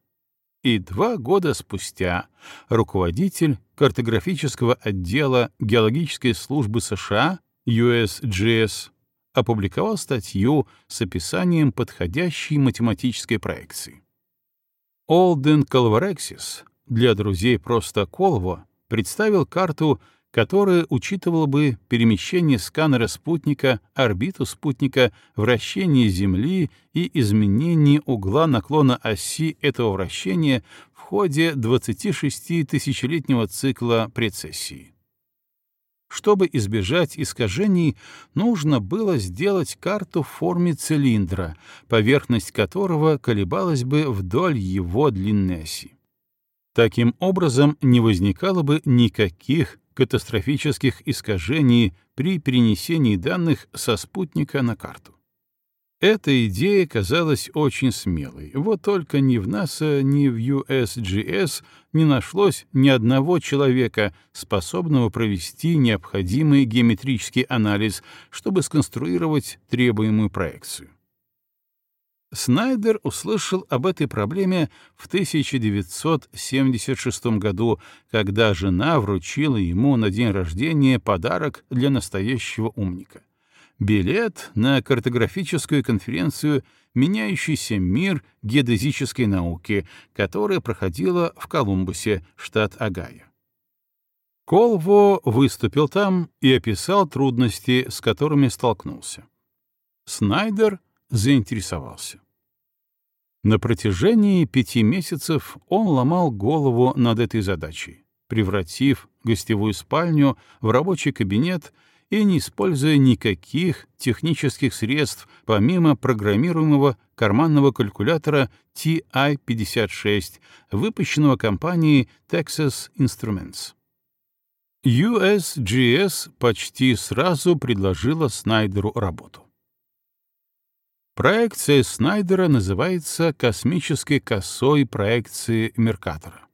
И два года спустя руководитель картографического отдела Геологической службы США USGS опубликовал статью с описанием подходящей математической проекции. Олден Колварексис, для друзей просто Колво, представил карту которое учитывало бы перемещение сканера спутника, орбиту спутника, вращение Земли и изменение угла наклона оси этого вращения в ходе 26 тысячелетнего цикла прецессии. Чтобы избежать искажений, нужно было сделать карту в форме цилиндра, поверхность которого колебалась бы вдоль его длинной оси. Таким образом, не возникало бы никаких катастрофических искажений при перенесении данных со спутника на карту. Эта идея казалась очень смелой, вот только ни в НАСА, ни в USGS не нашлось ни одного человека, способного провести необходимый геометрический анализ, чтобы сконструировать требуемую проекцию. Снайдер услышал об этой проблеме в 1976 году, когда жена вручила ему на день рождения подарок для настоящего умника — билет на картографическую конференцию «Меняющийся мир геодезической науки», которая проходила в Колумбусе, штат Огайо. Колво выступил там и описал трудности, с которыми столкнулся. Снайдер заинтересовался. На протяжении пяти месяцев он ломал голову над этой задачей, превратив гостевую спальню в рабочий кабинет и не используя никаких технических средств помимо программируемого карманного калькулятора TI-56, выпущенного компанией Texas Instruments. USGS почти сразу предложила Снайдеру работу. Проекция Снайдера называется космической косой проекцией Меркатора.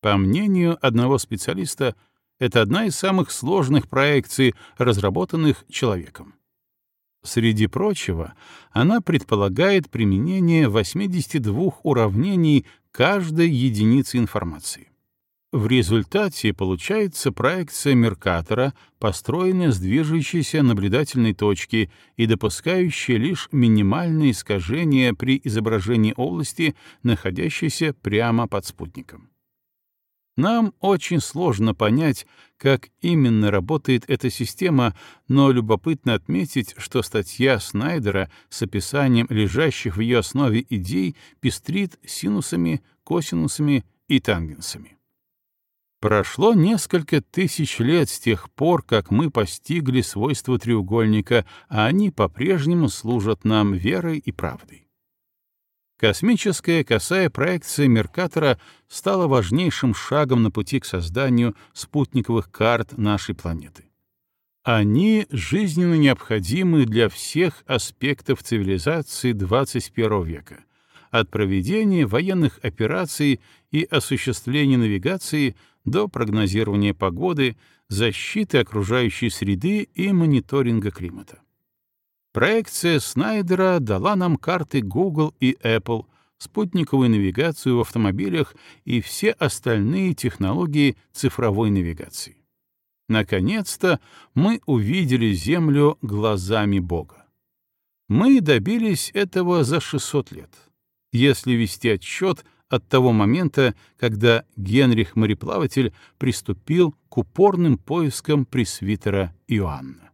По мнению одного специалиста, это одна из самых сложных проекций, разработанных человеком. Среди прочего, она предполагает применение 82 уравнений каждой единицы информации. В результате получается проекция Меркатора, построенная с движущейся наблюдательной точки и допускающая лишь минимальные искажения при изображении области, находящейся прямо под спутником. Нам очень сложно понять, как именно работает эта система, но любопытно отметить, что статья Снайдера с описанием лежащих в ее основе идей пестрит синусами, косинусами и тангенсами. Прошло несколько тысяч лет с тех пор, как мы постигли свойства треугольника, а они по-прежнему служат нам верой и правдой. Космическая косая проекция Меркатора стала важнейшим шагом на пути к созданию спутниковых карт нашей планеты. Они жизненно необходимы для всех аспектов цивилизации 21 века, от проведения военных операций и осуществления навигации до прогнозирования погоды, защиты окружающей среды и мониторинга климата. Проекция Снайдера дала нам карты Google и Apple, спутниковую навигацию в автомобилях и все остальные технологии цифровой навигации. Наконец-то мы увидели Землю глазами Бога. Мы добились этого за 600 лет, если вести отсчет от того момента, когда Генрих Мореплаватель приступил к упорным поискам пресвитера Иоанна.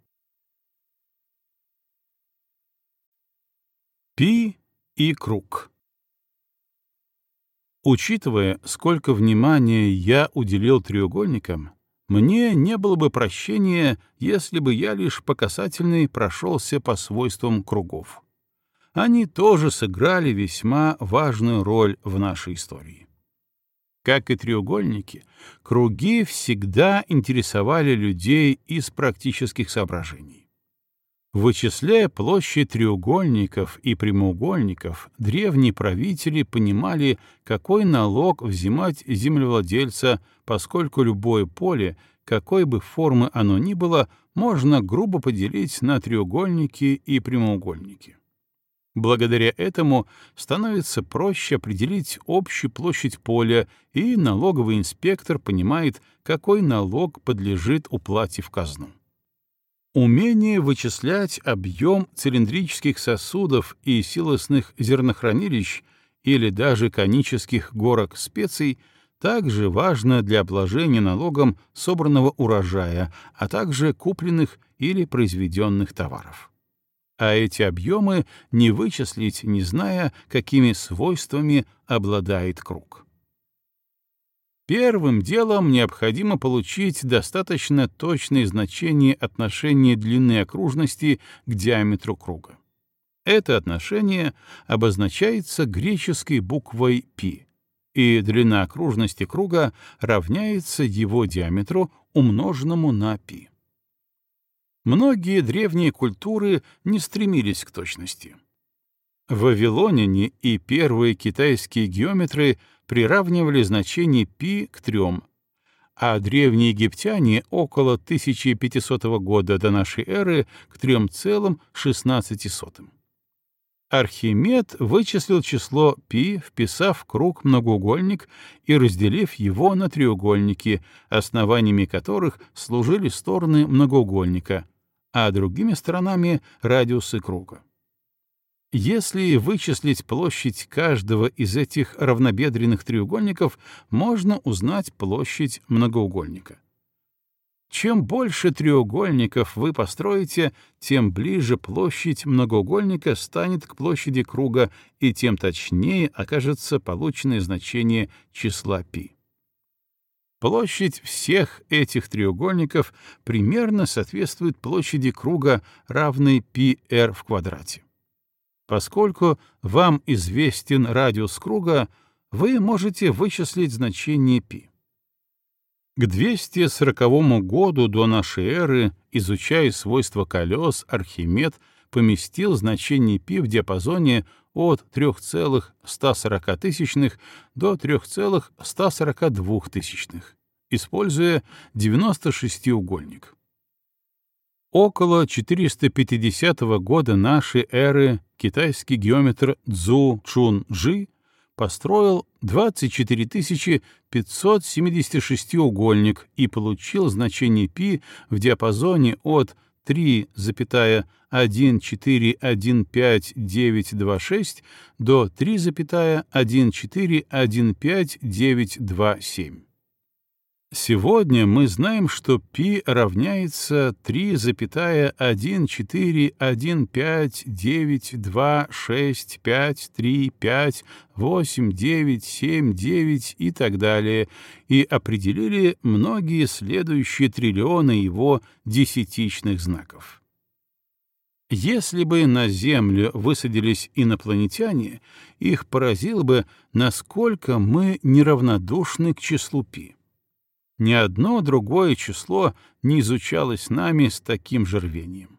Пи и круг. Учитывая, сколько внимания я уделил треугольникам, мне не было бы прощения, если бы я лишь по касательной прошелся по свойствам кругов. Они тоже сыграли весьма важную роль в нашей истории. Как и треугольники, круги всегда интересовали людей из практических соображений. Вычисляя площадь треугольников и прямоугольников, древние правители понимали, какой налог взимать землевладельца, поскольку любое поле, какой бы формы оно ни было, можно грубо поделить на треугольники и прямоугольники. Благодаря этому становится проще определить общую площадь поля, и налоговый инспектор понимает, какой налог подлежит уплате в казну. Умение вычислять объем цилиндрических сосудов и силосных зернохранилищ или даже конических горок специй также важно для обложения налогом собранного урожая, а также купленных или произведенных товаров. А эти объемы не вычислить, не зная, какими свойствами обладает круг. Первым делом необходимо получить достаточно точное значение отношения длины окружности к диаметру круга. Это отношение обозначается греческой буквой π, и длина окружности круга равняется его диаметру, умноженному на π. Многие древние культуры не стремились к точности. Вавилоняне и первые китайские геометры приравнивали значение π к трем, а древние египтяне около 1500 года до нашей эры к 3,16. Архимед вычислил число π, вписав в круг многоугольник и разделив его на треугольники, основаниями которых служили стороны многоугольника, а другими сторонами — радиусы круга. Если вычислить площадь каждого из этих равнобедренных треугольников, можно узнать площадь многоугольника. Чем больше треугольников вы построите, тем ближе площадь многоугольника станет к площади круга, и тем точнее окажется полученное значение числа π. Площадь всех этих треугольников примерно соответствует площади круга, равной πr в квадрате. Поскольку вам известен радиус круга, вы можете вычислить значение π. К 240 году до нашей эры, изучая свойства колес, Архимед поместил значение π в диапазоне от 3,140 тысячных до 3,142 тысячных, используя 96-угольник. Около 450 года нашей эры китайский геометр Цзу Чун Жи построил 24 576 угольник и получил значение π в диапазоне от 3,1415926 до 3,1415927. Сегодня мы знаем, что π равняется 3,1415926535899 и так далее, и определили многие следующие триллионы его десятичных знаков. Если бы на Землю высадились инопланетяне, их поразило бы, насколько мы неравнодушны к числу π. Ни одно другое число не изучалось нами с таким же рвением.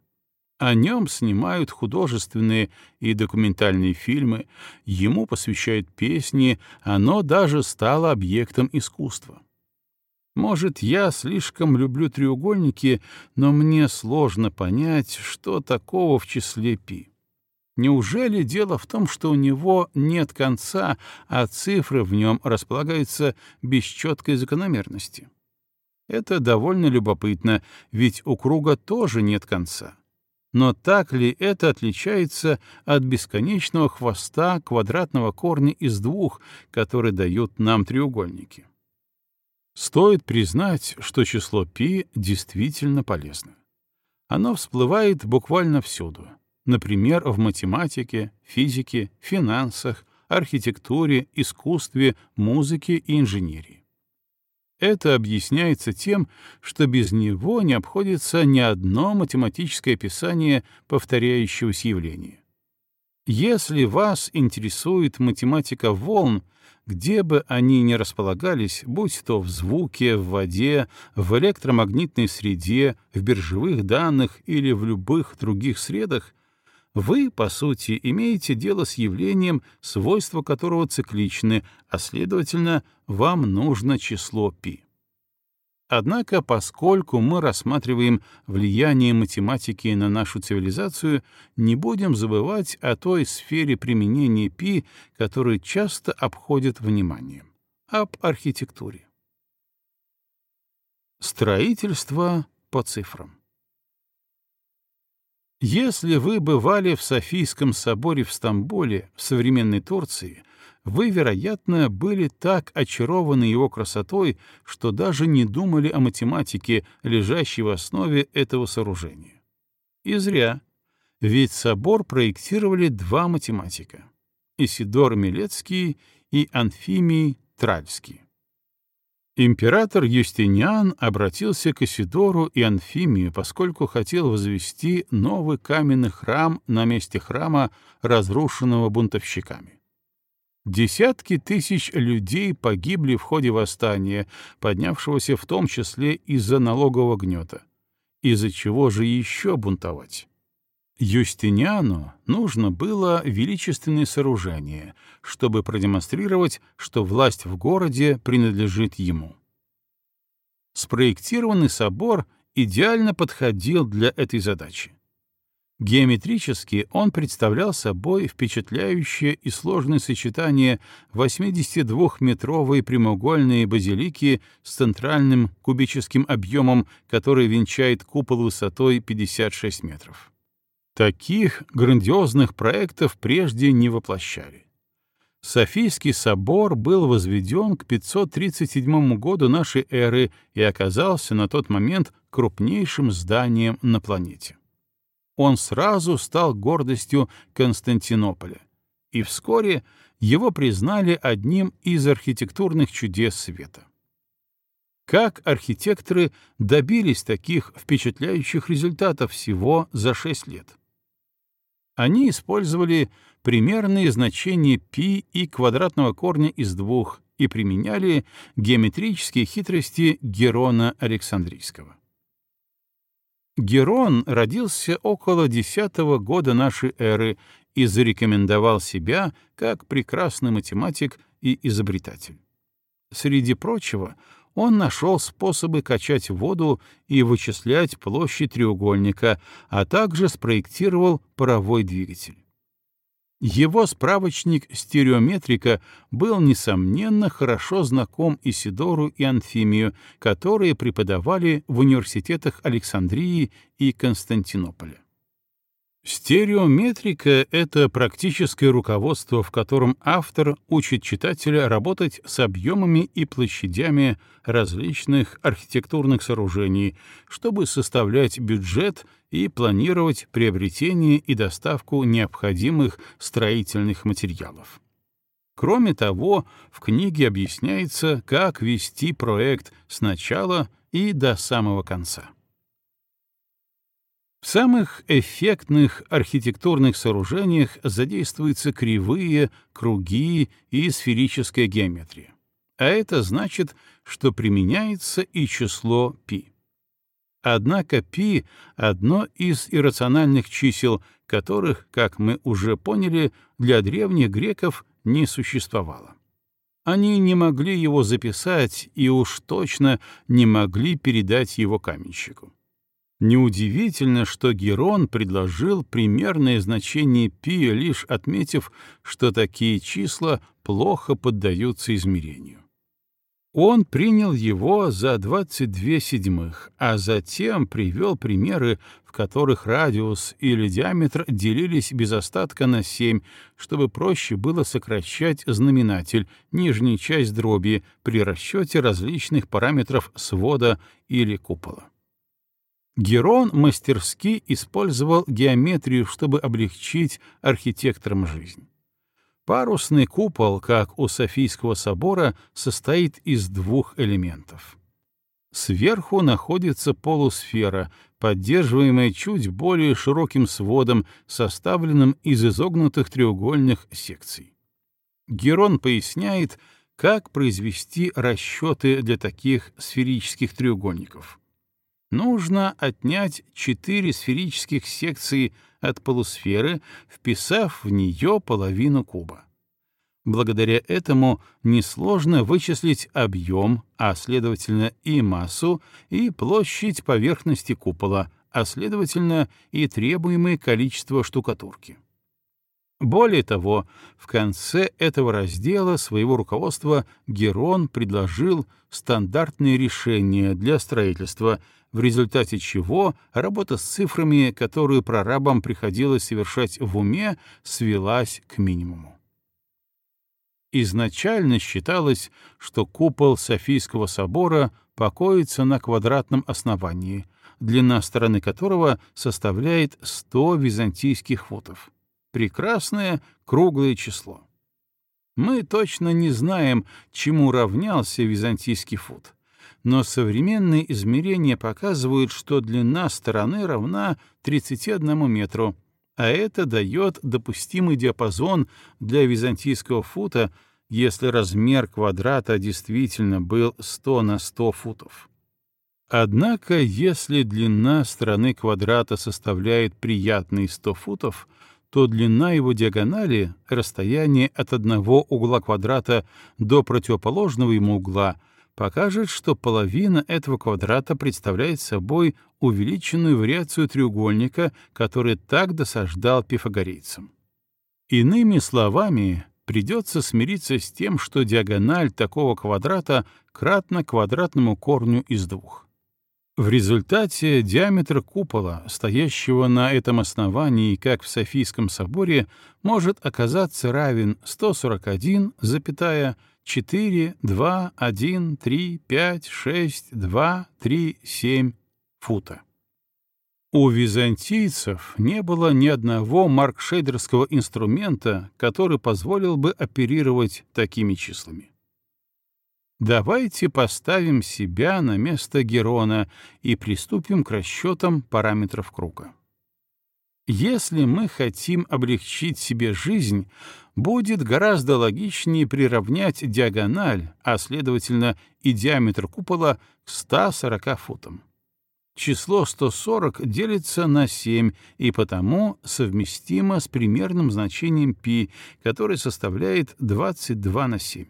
О нем снимают художественные и документальные фильмы, ему посвящают песни, оно даже стало объектом искусства. Может, я слишком люблю треугольники, но мне сложно понять, что такого в числе пи. Неужели дело в том, что у него нет конца, а цифры в нем располагаются без четкой закономерности? Это довольно любопытно, ведь у круга тоже нет конца. Но так ли это отличается от бесконечного хвоста квадратного корня из двух, который дают нам треугольники? Стоит признать, что число π действительно полезно. Оно всплывает буквально всюду, например, в математике, физике, финансах, архитектуре, искусстве, музыке и инженерии. Это объясняется тем, что без него не обходится ни одно математическое описание повторяющегося явления. Если вас интересует математика волн, где бы они ни располагались, будь то в звуке, в воде, в электромагнитной среде, в биржевых данных или в любых других средах, вы, по сути, имеете дело с явлением, свойства которого цикличны, а, следовательно, вам нужно число π. Однако, поскольку мы рассматриваем влияние математики на нашу цивилизацию, не будем забывать о той сфере применения π, которую часто обходят вниманием — об архитектуре. Строительство по цифрам. Если вы бывали в Софийском соборе в Стамбуле, в современной Турции, вы, вероятно, были так очарованы его красотой, что даже не думали о математике, лежащей в основе этого сооружения. И зря, ведь собор проектировали два математика — Исидор Милецкий и Анфимий Тральский. Император Юстиниан обратился к Исидору и Анфимию, поскольку хотел возвести новый каменный храм на месте храма, разрушенного бунтовщиками. Десятки тысяч людей погибли в ходе восстания, поднявшегося в том числе из-за налогового гнета. Из-за чего же еще бунтовать? Юстиниану нужно было величественное сооружение, чтобы продемонстрировать, что власть в городе принадлежит ему. Спроектированный собор идеально подходил для этой задачи. Геометрически он представлял собой впечатляющее и сложное сочетание 82-метровой прямоугольной базилики с центральным кубическим объемом, который венчает купол высотой 56 метров. Таких грандиозных проектов прежде не воплощали. Софийский собор был возведен к 537 году нашей эры и оказался на тот момент крупнейшим зданием на планете. Он сразу стал гордостью Константинополя, и вскоре его признали одним из архитектурных чудес света. Как архитекторы добились таких впечатляющих результатов всего за шесть лет? Они использовали примерные значения π и квадратного корня из двух и применяли геометрические хитрости Герона Александрийского. Герон родился около X года нашей эры и зарекомендовал себя как прекрасный математик и изобретатель. Среди прочего, он нашел способы качать воду и вычислять площадь треугольника, а также спроектировал паровой двигатель. Его справочник «Стереометрика» был, несомненно, хорошо знаком Исидору и Анфимию, которые преподавали в университетах Александрии и Константинополя. Стереометрика — это практическое руководство, в котором автор учит читателя работать с объемами и площадями различных архитектурных сооружений, чтобы составлять бюджет и планировать приобретение и доставку необходимых строительных материалов. Кроме того, в книге объясняется, как вести проект с начала и до самого конца. В самых эффектных архитектурных сооружениях задействуются кривые, круги и сферическая геометрия. А это значит, что применяется и число π. Однако π — одно из иррациональных чисел, которых, как мы уже поняли, для древних греков не существовало. Они не могли его записать и уж точно не могли передать его каменщику. Неудивительно, что Герон предложил примерное значение π, лишь отметив, что такие числа плохо поддаются измерению. Он принял его за 22 седьмых, а затем привел примеры, в которых радиус или диаметр делились без остатка на 7, чтобы проще было сокращать знаменатель, нижнюю часть дроби, при расчете различных параметров свода или купола. Герон мастерски использовал геометрию, чтобы облегчить архитекторам жизнь. Парусный купол, как у Софийского собора, состоит из двух элементов. Сверху находится полусфера, поддерживаемая чуть более широким сводом, составленным из изогнутых треугольных секций. Герон поясняет, как произвести расчеты для таких сферических треугольников нужно отнять четыре сферических секции от полусферы, вписав в нее половину куба. Благодаря этому несложно вычислить объем, а следовательно и массу, и площадь поверхности купола, а следовательно и требуемое количество штукатурки. Более того, в конце этого раздела своего руководства Герон предложил стандартные решения для строительства — в результате чего работа с цифрами, которую прорабам приходилось совершать в уме, свелась к минимуму. Изначально считалось, что купол Софийского собора покоится на квадратном основании, длина стороны которого составляет 100 византийских футов. Прекрасное круглое число. Мы точно не знаем, чему равнялся византийский фут. Но современные измерения показывают, что длина стороны равна 31 метру, а это дает допустимый диапазон для византийского фута, если размер квадрата действительно был 100 на 100 футов. Однако, если длина стороны квадрата составляет приятные 100 футов, то длина его диагонали, расстояние от одного угла квадрата до противоположного ему угла, покажет, что половина этого квадрата представляет собой увеличенную вариацию треугольника, который так досаждал пифагорейцам. Иными словами, придется смириться с тем, что диагональ такого квадрата кратна квадратному корню из двух. В результате диаметр купола, стоящего на этом основании, как в Софийском соборе, может оказаться равен 141,4, 2, 1, 3, 5, 6, 2, 3, 7 фута. У византийцев не было ни одного маркшейдерского инструмента, который позволил бы оперировать такими числами. Давайте поставим себя на место Герона и приступим к расчетам параметров круга. Если мы хотим облегчить себе жизнь, будет гораздо логичнее приравнять диагональ, а следовательно и диаметр купола к 140 футам. Число 140 делится на 7 и потому совместимо с примерным значением π, которое составляет 22 на 7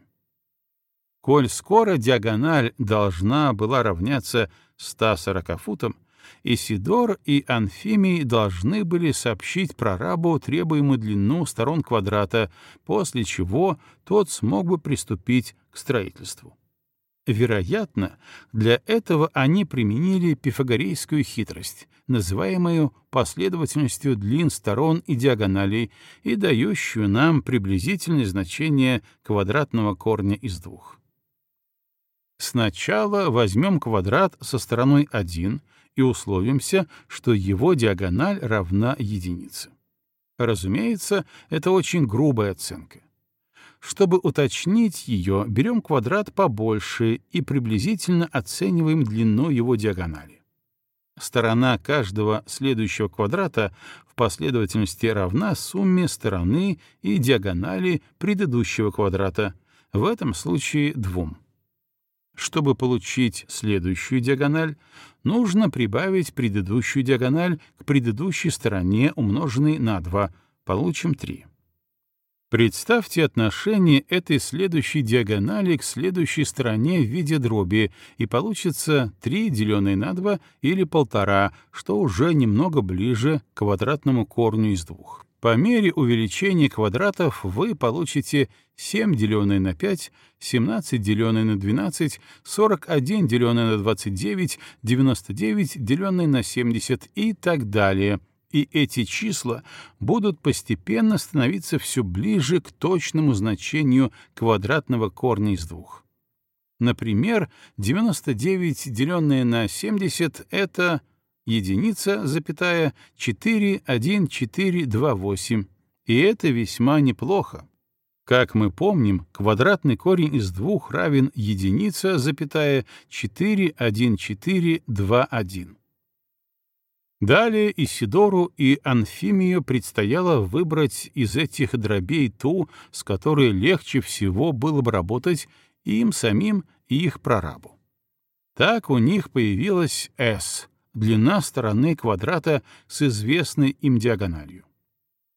коль скоро диагональ должна была равняться 140 футам, Исидор и Анфимий должны были сообщить прорабу требуемую длину сторон квадрата, после чего тот смог бы приступить к строительству. Вероятно, для этого они применили пифагорейскую хитрость, называемую последовательностью длин сторон и диагоналей и дающую нам приблизительное значение квадратного корня из двух. Сначала возьмем квадрат со стороной 1 и условимся, что его диагональ равна единице. Разумеется, это очень грубая оценка. Чтобы уточнить ее, берем квадрат побольше и приблизительно оцениваем длину его диагонали. Сторона каждого следующего квадрата в последовательности равна сумме стороны и диагонали предыдущего квадрата, в этом случае двум. Чтобы получить следующую диагональ, нужно прибавить предыдущую диагональ к предыдущей стороне, умноженной на 2. Получим 3. Представьте отношение этой следующей диагонали к следующей стороне в виде дроби, и получится 3 деленное на 2 или 1,5, что уже немного ближе к квадратному корню из двух. По мере увеличения квадратов вы получите 7 деленное на 5, 17 деленное на 12, 41 деленное на 29, 99 деленное на 70 и так далее. И эти числа будут постепенно становиться все ближе к точному значению квадратного корня из двух. Например, 99 деленное на 70 — это единица, запятая, 4, 1, 4, 2, 8. И это весьма неплохо. Как мы помним, квадратный корень из двух равен единица, запятая, 4, 1, 4, 2, 1. Далее Исидору и Анфимию предстояло выбрать из этих дробей ту, с которой легче всего было бы работать им самим, и их прорабу. Так у них появилась S, длина стороны квадрата с известной им диагональю.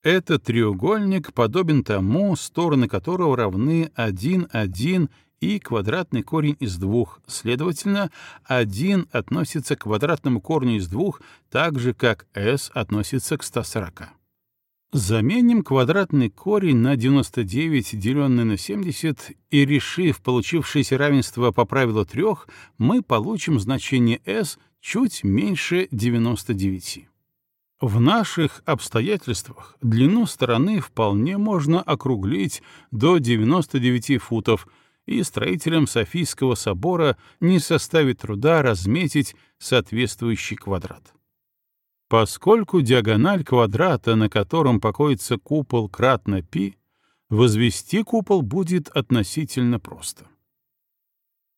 Этот треугольник подобен тому, стороны которого равны 1, 1 и квадратный корень из двух. Следовательно, 1 относится к квадратному корню из двух, так же, как s относится к 140. Заменим квадратный корень на 99, деленный на 70, и, решив получившееся равенство по правилу трех, мы получим значение s чуть меньше 99. В наших обстоятельствах длину стороны вполне можно округлить до 99 футов, и строителям Софийского собора не составит труда разметить соответствующий квадрат. Поскольку диагональ квадрата, на котором покоится купол кратно π, возвести купол будет относительно просто.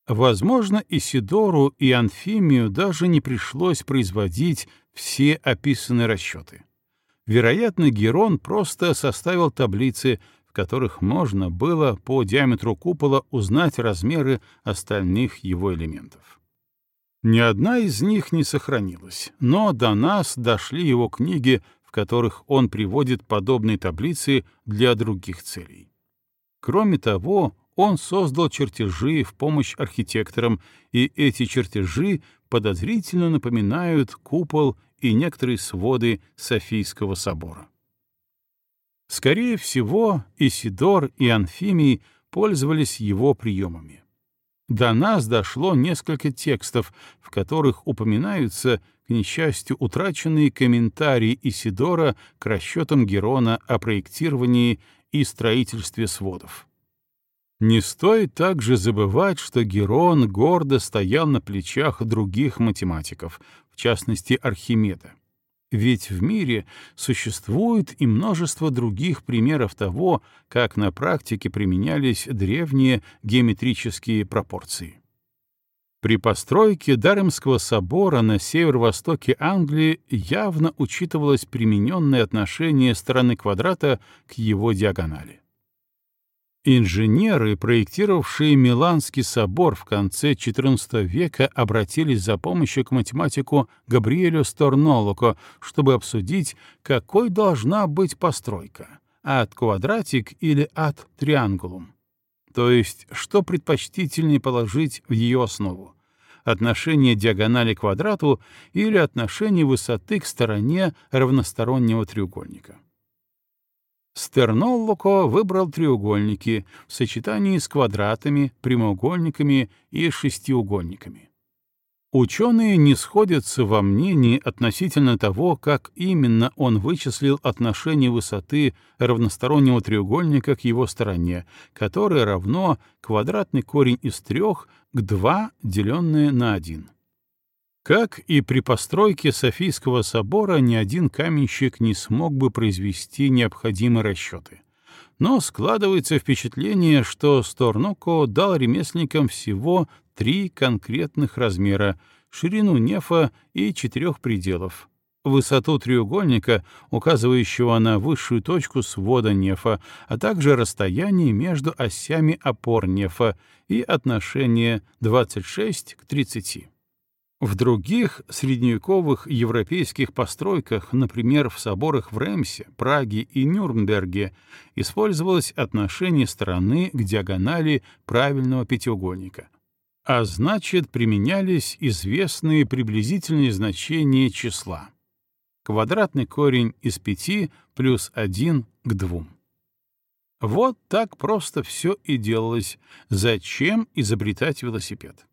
Возможно, Исидору и Анфимию даже не пришлось производить все описанные расчеты. Вероятно, Герон просто составил таблицы, в которых можно было по диаметру купола узнать размеры остальных его элементов. Ни одна из них не сохранилась, но до нас дошли его книги, в которых он приводит подобные таблицы для других целей. Кроме того, он создал чертежи в помощь архитекторам, и эти чертежи подозрительно напоминают купол и некоторые своды Софийского собора. Скорее всего, Исидор и Анфимий пользовались его приемами. До нас дошло несколько текстов, в которых упоминаются, к несчастью, утраченные комментарии Исидора к расчетам Герона о проектировании и строительстве сводов. Не стоит также забывать, что Герон гордо стоял на плечах других математиков, в частности Архимеда. Ведь в мире существует и множество других примеров того, как на практике применялись древние геометрические пропорции. При постройке Даремского собора на северо-востоке Англии явно учитывалось примененное отношение стороны квадрата к его диагонали. Инженеры, проектировавшие Миланский собор в конце XIV века, обратились за помощью к математику Габриэлю Сторнолоко, чтобы обсудить, какой должна быть постройка — от квадратик или от триангулум. То есть, что предпочтительнее положить в ее основу — отношение диагонали к квадрату или отношение высоты к стороне равностороннего треугольника. Стерноллоко выбрал треугольники в сочетании с квадратами, прямоугольниками и шестиугольниками. Ученые не сходятся во мнении относительно того, как именно он вычислил отношение высоты равностороннего треугольника к его стороне, которое равно квадратный корень из трех к 2, деленное на 1. Как и при постройке Софийского собора, ни один каменщик не смог бы произвести необходимые расчеты. Но складывается впечатление, что Сторноко дал ремесленникам всего три конкретных размера — ширину нефа и четырех пределов, высоту треугольника, указывающего на высшую точку свода нефа, а также расстояние между осями опор нефа и отношение 26 к 30. В других средневековых европейских постройках, например, в соборах в Ремсе, Праге и Нюрнберге, использовалось отношение стороны к диагонали правильного пятиугольника. А значит, применялись известные приблизительные значения числа. Квадратный корень из пяти плюс один к двум. Вот так просто все и делалось. Зачем изобретать велосипед?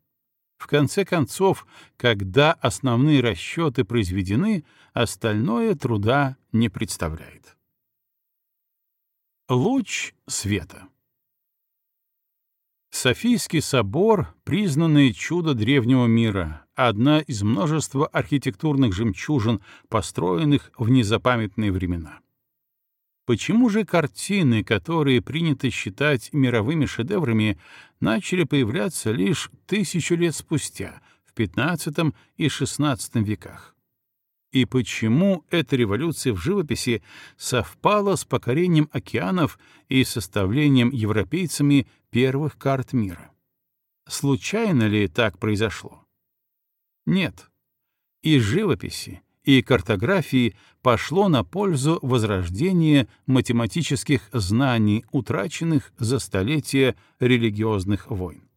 В конце концов, когда основные расчеты произведены, остальное труда не представляет. Луч света Софийский собор — признанное чудо древнего мира, одна из множества архитектурных жемчужин, построенных в незапамятные времена. Почему же картины, которые принято считать мировыми шедеврами, начали появляться лишь тысячу лет спустя, в XV и XVI веках? И почему эта революция в живописи совпала с покорением океанов и составлением европейцами первых карт мира? Случайно ли так произошло? Нет. И живописи, и картографии пошло на пользу возрождения математических знаний, утраченных за столетия религиозных войн.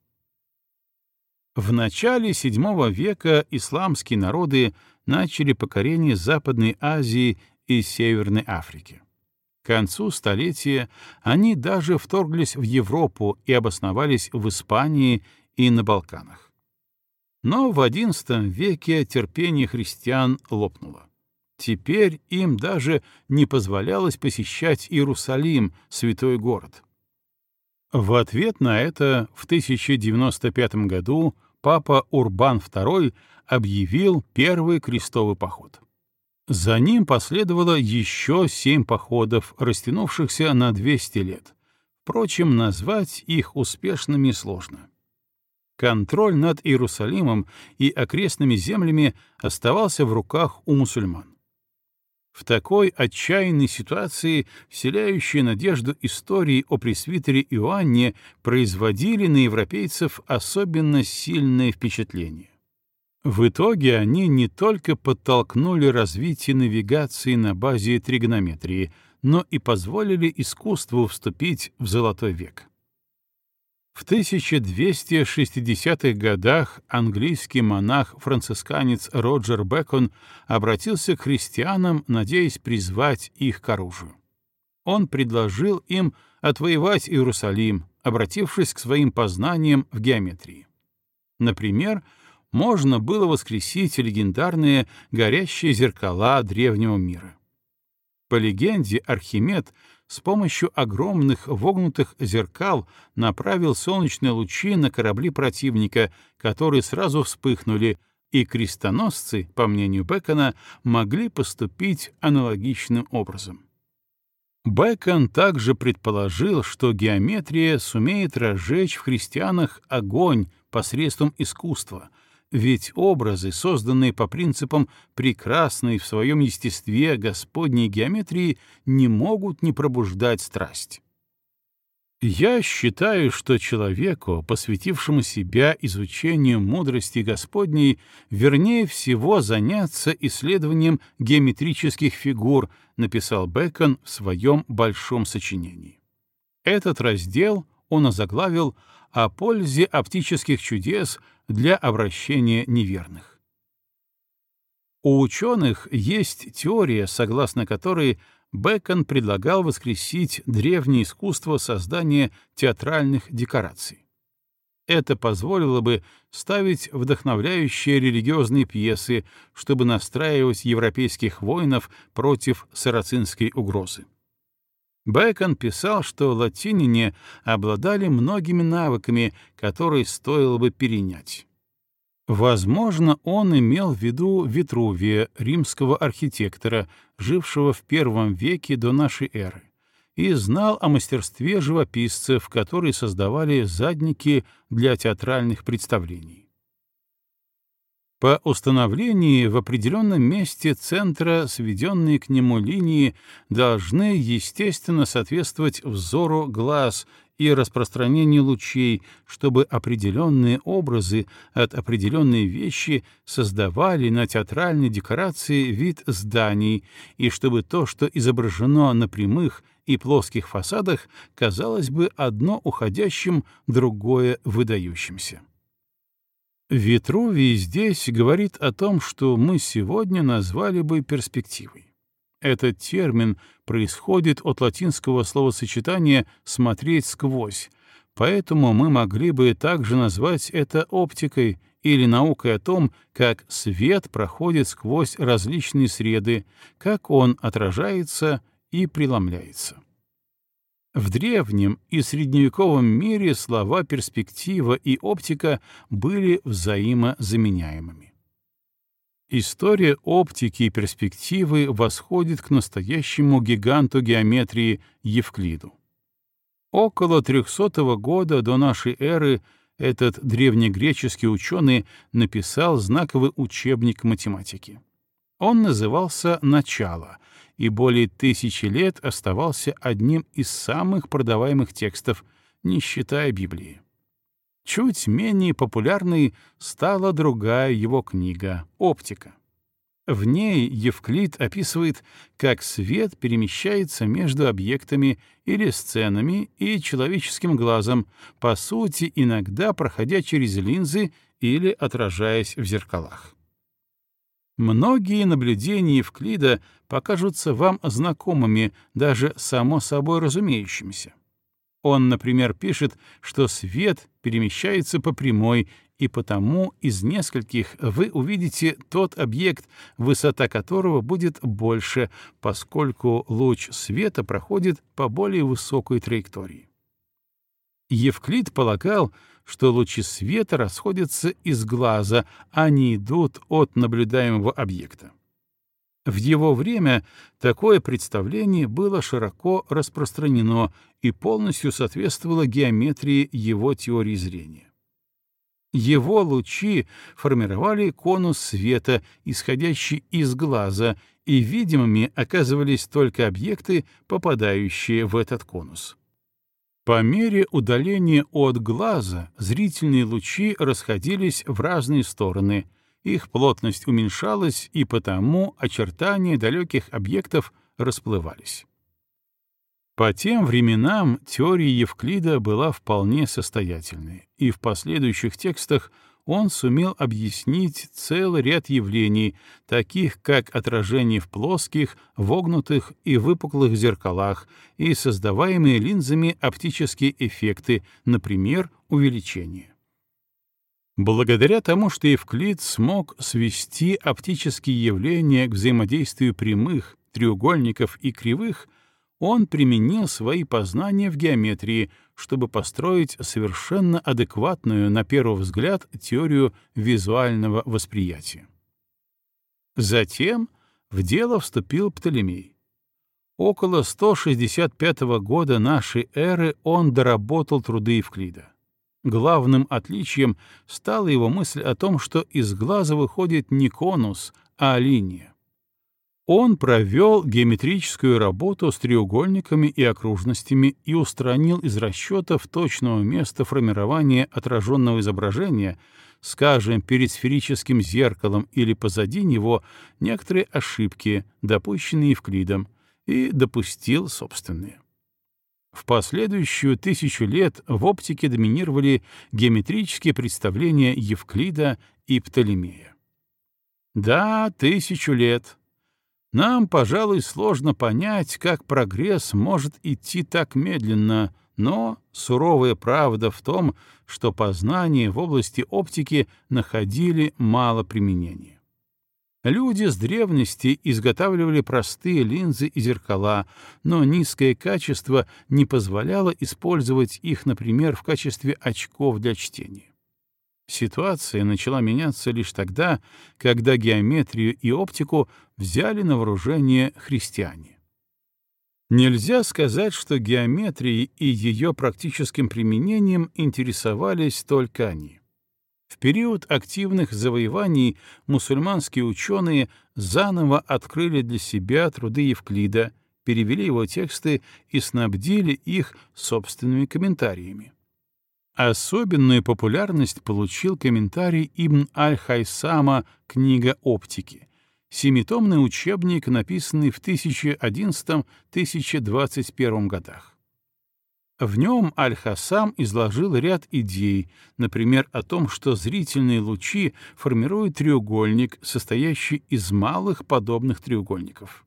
В начале VII века исламские народы начали покорение Западной Азии и Северной Африки. К концу столетия они даже вторглись в Европу и обосновались в Испании и на Балканах. Но в XI веке терпение христиан лопнуло. Теперь им даже не позволялось посещать Иерусалим, святой город. В ответ на это в 1095 году папа Урбан II объявил первый крестовый поход. За ним последовало еще семь походов, растянувшихся на 200 лет, Впрочем, назвать их успешными сложно. Контроль над Иерусалимом и окрестными землями оставался в руках у мусульман. В такой отчаянной ситуации вселяющие надежду истории о пресвитере Иоанне производили на европейцев особенно сильное впечатление. В итоге они не только подтолкнули развитие навигации на базе тригонометрии, но и позволили искусству вступить в золотой век. В 1260-х годах английский монах-францисканец Роджер Бекон обратился к христианам, надеясь призвать их к оружию. Он предложил им отвоевать Иерусалим, обратившись к своим познаниям в геометрии. Например, можно было воскресить легендарные горящие зеркала древнего мира. По легенде, Архимед с помощью огромных вогнутых зеркал направил солнечные лучи на корабли противника, которые сразу вспыхнули, и крестоносцы, по мнению Бекона, могли поступить аналогичным образом. Бэкон также предположил, что геометрия сумеет разжечь в христианах огонь посредством искусства — ведь образы, созданные по принципам прекрасной в своем естестве Господней геометрии, не могут не пробуждать страсть. Я считаю, что человеку, посвятившему себя изучению мудрости Господней, вернее всего заняться исследованием геометрических фигур, написал Бэкон в своем большом сочинении. Этот раздел он озаглавил «О пользе оптических чудес для обращения неверных. У ученых есть теория, согласно которой Бэкон предлагал воскресить древнее искусство создания театральных декораций. Это позволило бы ставить вдохновляющие религиозные пьесы, чтобы настраивать европейских воинов против сарацинской угрозы. Бэкон писал, что латинине обладали многими навыками, которые стоило бы перенять. Возможно, он имел в виду Витрувия, римского архитектора, жившего в первом веке до нашей эры, и знал о мастерстве живописцев, которые создавали задники для театральных представлений. По установлении в определенном месте центра сведенные к нему линии должны, естественно, соответствовать взору глаз и распространению лучей, чтобы определенные образы от определенной вещи создавали на театральной декорации вид зданий, и чтобы то, что изображено на прямых и плоских фасадах, казалось бы одно уходящим, другое выдающимся. Витрувий здесь говорит о том, что мы сегодня назвали бы перспективой. Этот термин происходит от латинского словосочетания «смотреть сквозь», поэтому мы могли бы также назвать это оптикой или наукой о том, как свет проходит сквозь различные среды, как он отражается и преломляется. В древнем и средневековом мире слова «перспектива» и «оптика» были взаимозаменяемыми. История оптики и перспективы восходит к настоящему гиганту геометрии Евклиду. Около 300 года до нашей эры этот древнегреческий ученый написал знаковый учебник математики. Он назывался «Начало», и более тысячи лет оставался одним из самых продаваемых текстов, не считая Библии. Чуть менее популярной стала другая его книга «Оптика». В ней Евклид описывает, как свет перемещается между объектами или сценами и человеческим глазом, по сути, иногда проходя через линзы или отражаясь в зеркалах. Многие наблюдения Евклида покажутся вам знакомыми, даже само собой разумеющимися. Он, например, пишет, что свет перемещается по прямой, и потому из нескольких вы увидите тот объект, высота которого будет больше, поскольку луч света проходит по более высокой траектории. Евклид полагал, что лучи света расходятся из глаза, а не идут от наблюдаемого объекта. В его время такое представление было широко распространено и полностью соответствовало геометрии его теории зрения. Его лучи формировали конус света, исходящий из глаза, и видимыми оказывались только объекты, попадающие в этот конус. По мере удаления от глаза зрительные лучи расходились в разные стороны, их плотность уменьшалась, и потому очертания далеких объектов расплывались. По тем временам теория Евклида была вполне состоятельной, и в последующих текстах он сумел объяснить целый ряд явлений, таких как отражение в плоских, вогнутых и выпуклых зеркалах и создаваемые линзами оптические эффекты, например, увеличение. Благодаря тому, что Евклид смог свести оптические явления к взаимодействию прямых, треугольников и кривых, он применил свои познания в геометрии, чтобы построить совершенно адекватную, на первый взгляд, теорию визуального восприятия. Затем в дело вступил Птолемей. Около 165 года нашей эры он доработал труды Евклида. Главным отличием стала его мысль о том, что из глаза выходит не конус, а линия. Он провел геометрическую работу с треугольниками и окружностями и устранил из расчетов точного места формирования отраженного изображения, скажем, перед сферическим зеркалом или позади него, некоторые ошибки, допущенные Евклидом, и допустил собственные. В последующую тысячу лет в оптике доминировали геометрические представления Евклида и Птолемея. Да, тысячу лет — нам, пожалуй, сложно понять, как прогресс может идти так медленно, но суровая правда в том, что познания в области оптики находили мало применения. Люди с древности изготавливали простые линзы и зеркала, но низкое качество не позволяло использовать их, например, в качестве очков для чтения. Ситуация начала меняться лишь тогда, когда геометрию и оптику взяли на вооружение христиане. Нельзя сказать, что геометрией и ее практическим применением интересовались только они. В период активных завоеваний мусульманские ученые заново открыли для себя труды Евклида, перевели его тексты и снабдили их собственными комментариями. Особенную популярность получил комментарий Ибн Аль-Хайсама «Книга оптики», семитомный учебник, написанный в 1011-1021 годах. В нем Аль-Хасам изложил ряд идей, например, о том, что зрительные лучи формируют треугольник, состоящий из малых подобных треугольников.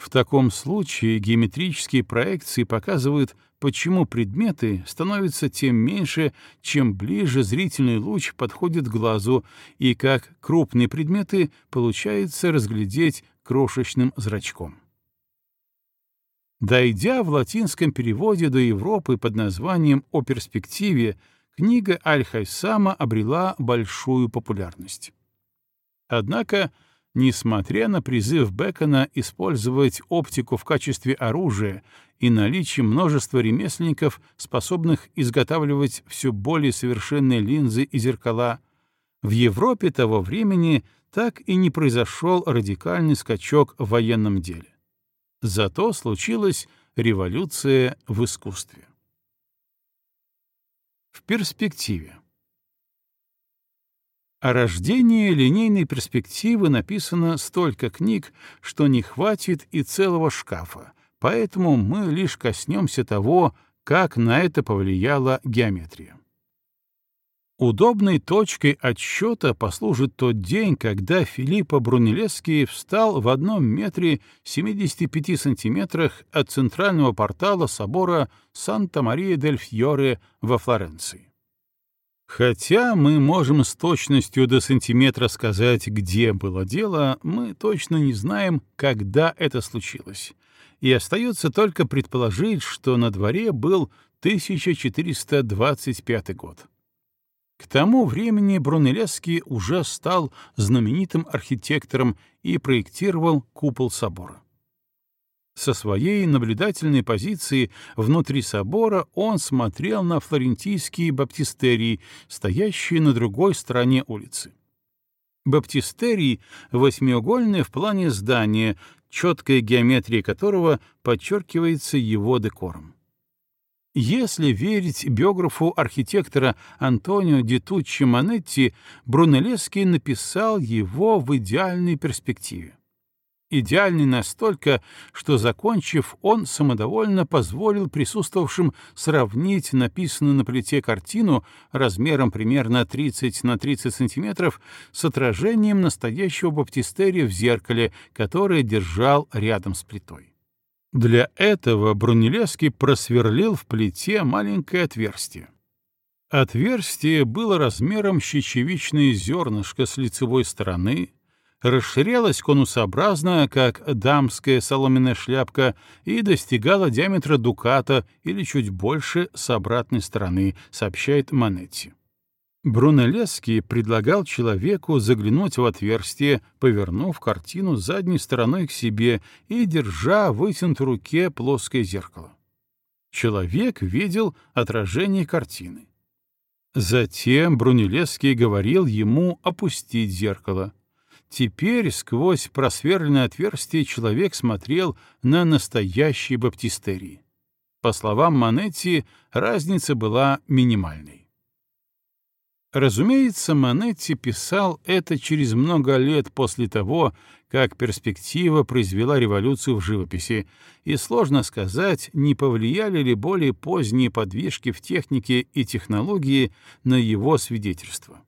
В таком случае геометрические проекции показывают, почему предметы становятся тем меньше, чем ближе зрительный луч подходит к глазу, и как крупные предметы получается разглядеть крошечным зрачком. Дойдя в латинском переводе до Европы под названием «О перспективе», книга Аль-Хайсама обрела большую популярность. Однако несмотря на призыв Бекона использовать оптику в качестве оружия и наличие множества ремесленников, способных изготавливать все более совершенные линзы и зеркала, в Европе того времени так и не произошел радикальный скачок в военном деле. Зато случилась революция в искусстве. В перспективе. О рождении линейной перспективы написано столько книг, что не хватит и целого шкафа, поэтому мы лишь коснемся того, как на это повлияла геометрия. Удобной точкой отсчета послужит тот день, когда Филиппо Брунеллески встал в одном метре 75 сантиметрах от центрального портала собора Санта-Мария-дель-Фьоре во Флоренции. Хотя мы можем с точностью до сантиметра сказать, где было дело, мы точно не знаем, когда это случилось. И остается только предположить, что на дворе был 1425 год. К тому времени Брунеллески уже стал знаменитым архитектором и проектировал купол собора. Со своей наблюдательной позиции внутри собора он смотрел на флорентийские баптистерии, стоящие на другой стороне улицы. Баптистерий — восьмиугольное в плане здание, четкая геометрия которого подчеркивается его декором. Если верить биографу архитектора Антонио Дитуччи Манетти, Брунеллески написал его в идеальной перспективе. Идеальный настолько, что, закончив, он самодовольно позволил присутствовавшим сравнить написанную на плите картину размером примерно 30 на 30 сантиметров с отражением настоящего баптистерия в зеркале, которое держал рядом с плитой. Для этого Брунеллеский просверлил в плите маленькое отверстие. Отверстие было размером щечевичное зернышко с лицевой стороны, расширялось конусообразно, как дамская соломенная шляпка, и достигало диаметра дуката или чуть больше с обратной стороны, сообщает Манетти. Брунеллески предлагал человеку заглянуть в отверстие, повернув картину задней стороной к себе и держа вытянутой руке плоское зеркало. Человек видел отражение картины. Затем Брунеллеский говорил ему опустить зеркало. Теперь сквозь просверленное отверстие человек смотрел на настоящие баптистерии. По словам Манетти, разница была минимальной. Разумеется, Манетти писал это через много лет после того, как перспектива произвела революцию в живописи, и сложно сказать, не повлияли ли более поздние подвижки в технике и технологии на его свидетельство.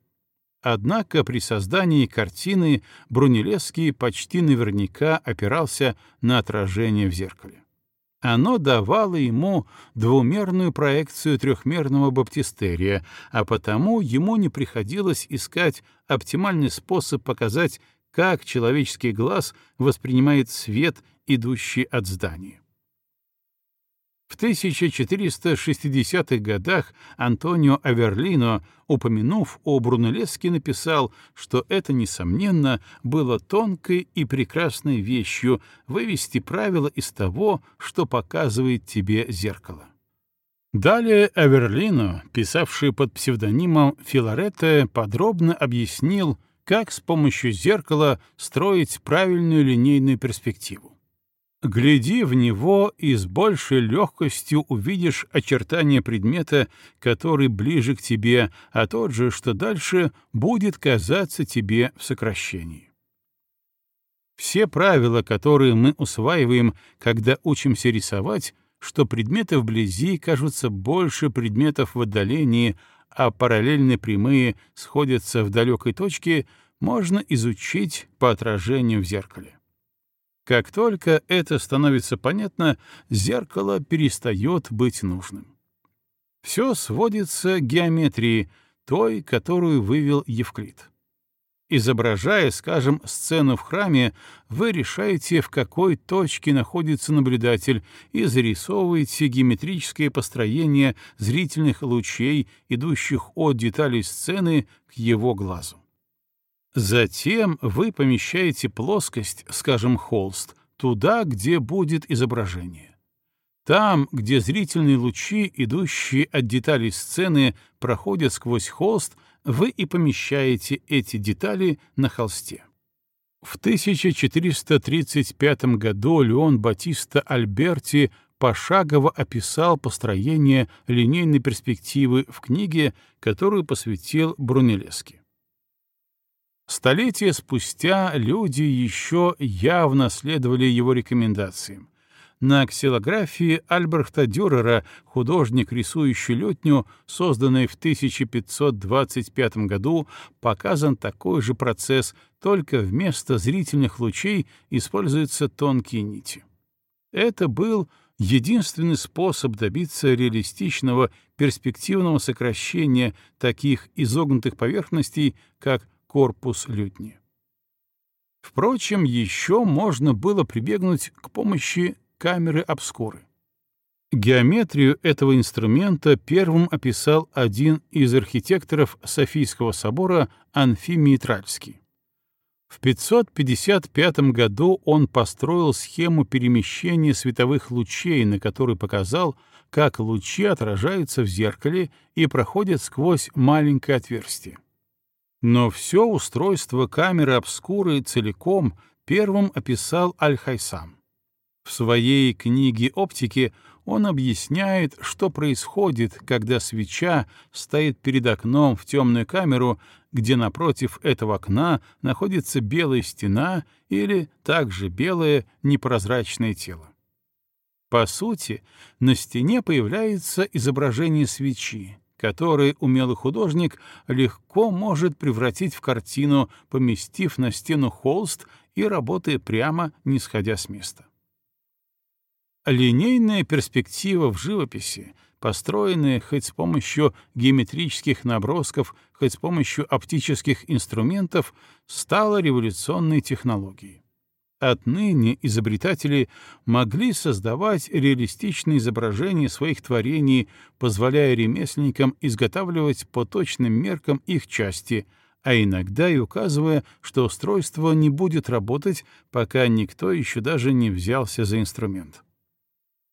Однако при создании картины Брунеллеский почти наверняка опирался на отражение в зеркале. Оно давало ему двумерную проекцию трехмерного баптистерия, а потому ему не приходилось искать оптимальный способ показать, как человеческий глаз воспринимает свет, идущий от здания. В 1460-х годах Антонио Аверлино, упомянув о Брунеллеске, написал, что это, несомненно, было тонкой и прекрасной вещью вывести правила из того, что показывает тебе зеркало. Далее Аверлино, писавший под псевдонимом Филаретте, подробно объяснил, как с помощью зеркала строить правильную линейную перспективу. Гляди в него и с большей легкостью увидишь очертания предмета, который ближе к тебе, а тот же, что дальше, будет казаться тебе в сокращении. Все правила, которые мы усваиваем, когда учимся рисовать, что предметы вблизи кажутся больше предметов в отдалении, а параллельные прямые сходятся в далекой точке, можно изучить по отражению в зеркале. Как только это становится понятно, зеркало перестает быть нужным. Все сводится к геометрии, той, которую вывел Евклид. Изображая, скажем, сцену в храме, вы решаете, в какой точке находится наблюдатель, и зарисовываете геометрическое построение зрительных лучей, идущих от деталей сцены к его глазу. Затем вы помещаете плоскость, скажем, холст, туда, где будет изображение. Там, где зрительные лучи, идущие от деталей сцены, проходят сквозь холст, вы и помещаете эти детали на холсте. В 1435 году Леон Батиста Альберти пошагово описал построение линейной перспективы в книге, которую посвятил Брунеллески. Столетия спустя люди еще явно следовали его рекомендациям. На ксилографии Альбрехта Дюрера, художник, рисующий летню, созданной в 1525 году, показан такой же процесс, только вместо зрительных лучей используются тонкие нити. Это был единственный способ добиться реалистичного перспективного сокращения таких изогнутых поверхностей, как корпус лютни. Впрочем, еще можно было прибегнуть к помощи камеры обскуры. Геометрию этого инструмента первым описал один из архитекторов Софийского собора Анфимий Тральский. В 555 году он построил схему перемещения световых лучей, на которой показал, как лучи отражаются в зеркале и проходят сквозь маленькое отверстие. Но все устройство камеры обскуры целиком первым описал Аль-Хайсам. В своей книге «Оптики» он объясняет, что происходит, когда свеча стоит перед окном в темную камеру, где напротив этого окна находится белая стена или также белое непрозрачное тело. По сути, на стене появляется изображение свечи, которое умелый художник легко может превратить в картину, поместив на стену холст и работая прямо, не сходя с места. Линейная перспектива в живописи, построенная хоть с помощью геометрических набросков, хоть с помощью оптических инструментов, стала революционной технологией. Отныне изобретатели могли создавать реалистичные изображения своих творений, позволяя ремесленникам изготавливать по точным меркам их части, а иногда и указывая, что устройство не будет работать, пока никто еще даже не взялся за инструмент.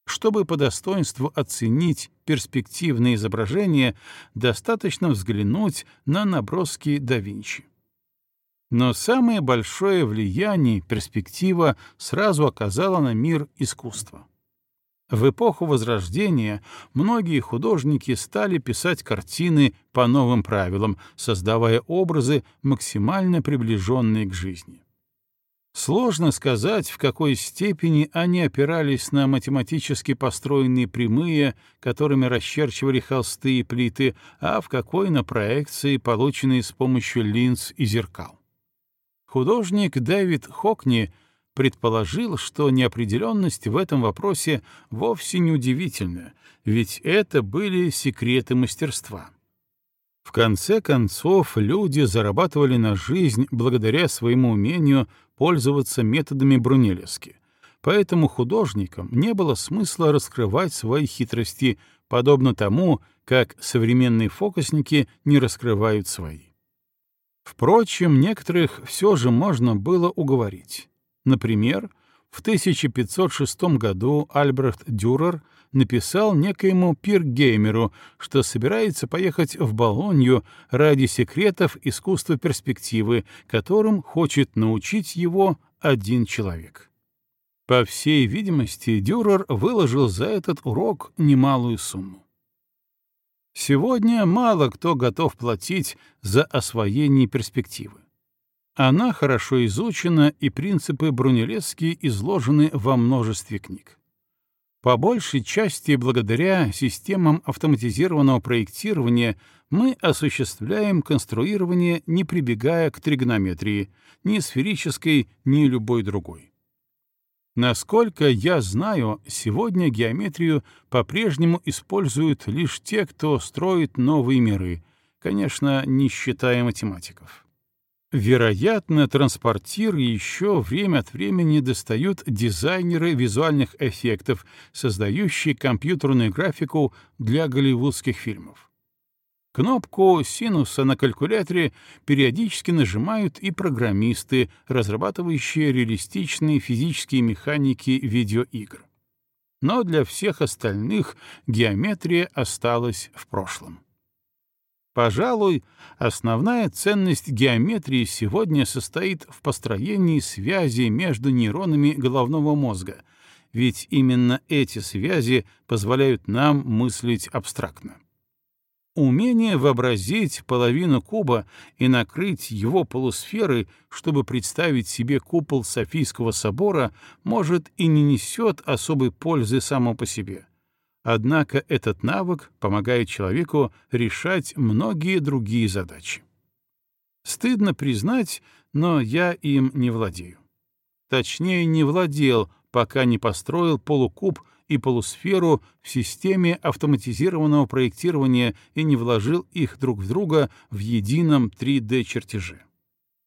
Чтобы по достоинству оценить перспективные изображения, достаточно взглянуть на наброски да Винчи. Но самое большое влияние перспектива сразу оказала на мир искусства. В эпоху Возрождения многие художники стали писать картины по новым правилам, создавая образы, максимально приближенные к жизни. Сложно сказать, в какой степени они опирались на математически построенные прямые, которыми расчерчивали холсты и плиты, а в какой на проекции, полученные с помощью линз и зеркал. Художник Дэвид Хокни предположил, что неопределенность в этом вопросе вовсе не удивительна, ведь это были секреты мастерства. В конце концов, люди зарабатывали на жизнь благодаря своему умению пользоваться методами Брунеллески. Поэтому художникам не было смысла раскрывать свои хитрости, подобно тому, как современные фокусники не раскрывают свои. Впрочем, некоторых все же можно было уговорить. Например, в 1506 году Альбрехт Дюрер написал некоему Пиргеймеру, что собирается поехать в Болонью ради секретов искусства перспективы, которым хочет научить его один человек. По всей видимости, Дюрер выложил за этот урок немалую сумму. Сегодня мало кто готов платить за освоение перспективы. Она хорошо изучена, и принципы Брунеллески изложены во множестве книг. По большей части благодаря системам автоматизированного проектирования мы осуществляем конструирование, не прибегая к тригонометрии, ни сферической, ни любой другой. Насколько я знаю, сегодня геометрию по-прежнему используют лишь те, кто строит новые миры, конечно, не считая математиков. Вероятно, транспортир еще время от времени достают дизайнеры визуальных эффектов, создающие компьютерную графику для голливудских фильмов. Кнопку синуса на калькуляторе периодически нажимают и программисты, разрабатывающие реалистичные физические механики видеоигр. Но для всех остальных геометрия осталась в прошлом. Пожалуй, основная ценность геометрии сегодня состоит в построении связи между нейронами головного мозга, ведь именно эти связи позволяют нам мыслить абстрактно. Умение вообразить половину куба и накрыть его полусферой, чтобы представить себе купол Софийского собора, может и не несет особой пользы само по себе. Однако этот навык помогает человеку решать многие другие задачи. Стыдно признать, но я им не владею. Точнее, не владел, пока не построил полукуб и полусферу в системе автоматизированного проектирования и не вложил их друг в друга в едином 3D-чертеже.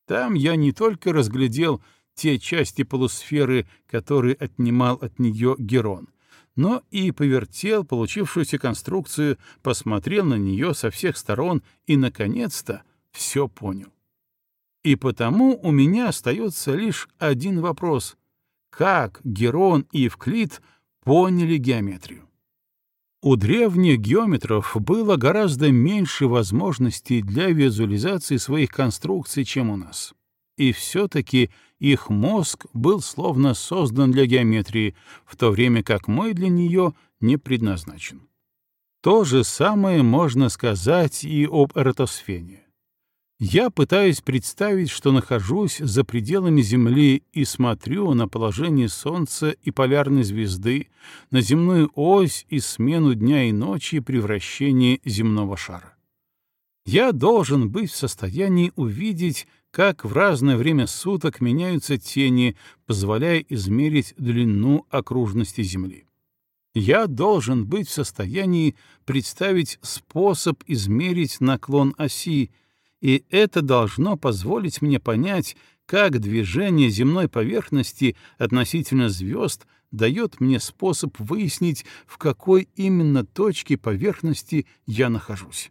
Там я не только разглядел те части полусферы, которые отнимал от нее Герон, но и повертел получившуюся конструкцию, посмотрел на нее со всех сторон и, наконец-то, все понял. И потому у меня остается лишь один вопрос. Как Герон и Евклид поняли геометрию? У древних геометров было гораздо меньше возможностей для визуализации своих конструкций, чем у нас. И все-таки их мозг был словно создан для геометрии, в то время как мой для нее не предназначен. То же самое можно сказать и об эротосфене. Я пытаюсь представить, что нахожусь за пределами Земли и смотрю на положение Солнца и полярной звезды, на земную ось и смену дня и ночи при вращении земного шара. Я должен быть в состоянии увидеть, как в разное время суток меняются тени, позволяя измерить длину окружности Земли. Я должен быть в состоянии представить способ измерить наклон оси, и это должно позволить мне понять, как движение земной поверхности относительно звезд дает мне способ выяснить, в какой именно точке поверхности я нахожусь.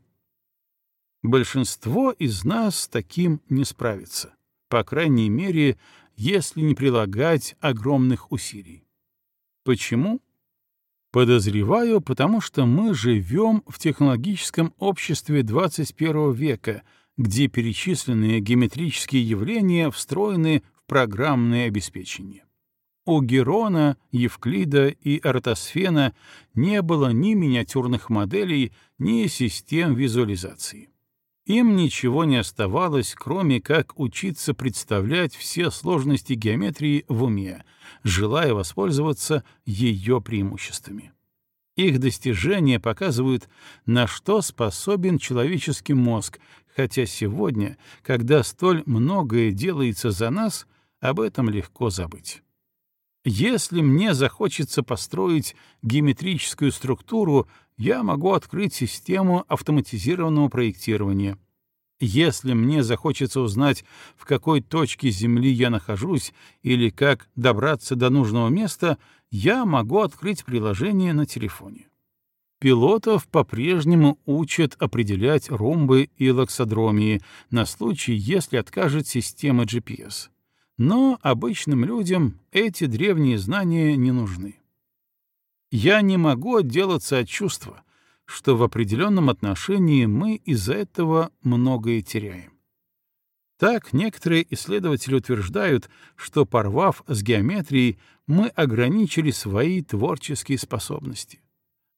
Большинство из нас с таким не справится, по крайней мере, если не прилагать огромных усилий. Почему? Подозреваю, потому что мы живем в технологическом обществе 21 века — где перечисленные геометрические явления встроены в программное обеспечение. У Герона, Евклида и Эратосфена не было ни миниатюрных моделей, ни систем визуализации. Им ничего не оставалось, кроме как учиться представлять все сложности геометрии в уме, желая воспользоваться ее преимуществами. Их достижения показывают, на что способен человеческий мозг, хотя сегодня, когда столь многое делается за нас, об этом легко забыть. Если мне захочется построить геометрическую структуру, я могу открыть систему автоматизированного проектирования. Если мне захочется узнать, в какой точке Земли я нахожусь или как добраться до нужного места, я могу открыть приложение на телефоне. Пилотов по-прежнему учат определять ромбы и лаксодромии на случай, если откажет система GPS. Но обычным людям эти древние знания не нужны. Я не могу отделаться от чувства, что в определенном отношении мы из-за этого многое теряем. Так некоторые исследователи утверждают, что, порвав с геометрией, мы ограничили свои творческие способности.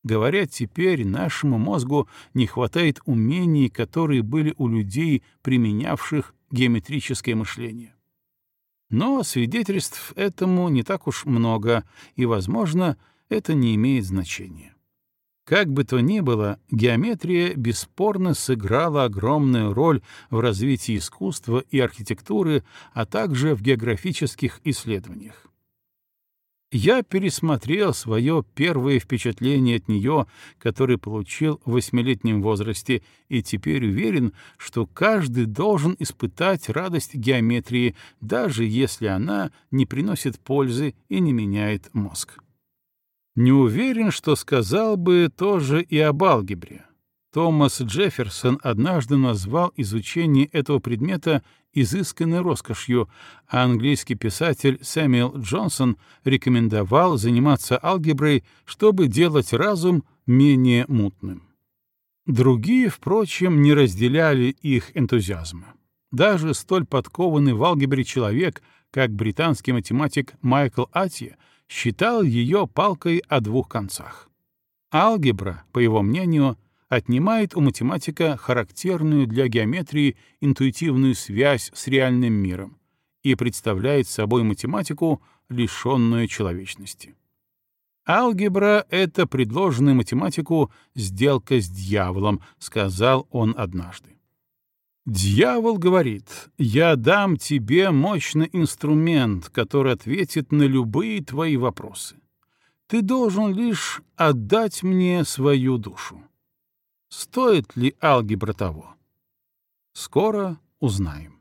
Говорят, теперь нашему мозгу не хватает умений, которые были у людей, применявших геометрическое мышление. Но свидетельств этому не так уж много, и, возможно, это не имеет значения. Как бы то ни было, геометрия бесспорно сыграла огромную роль в развитии искусства и архитектуры, а также в географических исследованиях я пересмотрел свое первое впечатление от нее, которое получил в восьмилетнем возрасте, и теперь уверен, что каждый должен испытать радость геометрии, даже если она не приносит пользы и не меняет мозг. Не уверен, что сказал бы тоже и об алгебре. Томас Джефферсон однажды назвал изучение этого предмета изысканной роскошью, а английский писатель Сэмюэл Джонсон рекомендовал заниматься алгеброй, чтобы делать разум менее мутным. Другие, впрочем, не разделяли их энтузиазма. Даже столь подкованный в алгебре человек, как британский математик Майкл Атье, считал ее палкой о двух концах. Алгебра, по его мнению, отнимает у математика характерную для геометрии интуитивную связь с реальным миром и представляет собой математику, лишенную человечности. «Алгебра — это предложенная математику сделка с дьяволом», — сказал он однажды. Дьявол говорит, «Я дам тебе мощный инструмент, который ответит на любые твои вопросы. Ты должен лишь отдать мне свою душу». Стоит ли алгебра того? Скоро узнаем.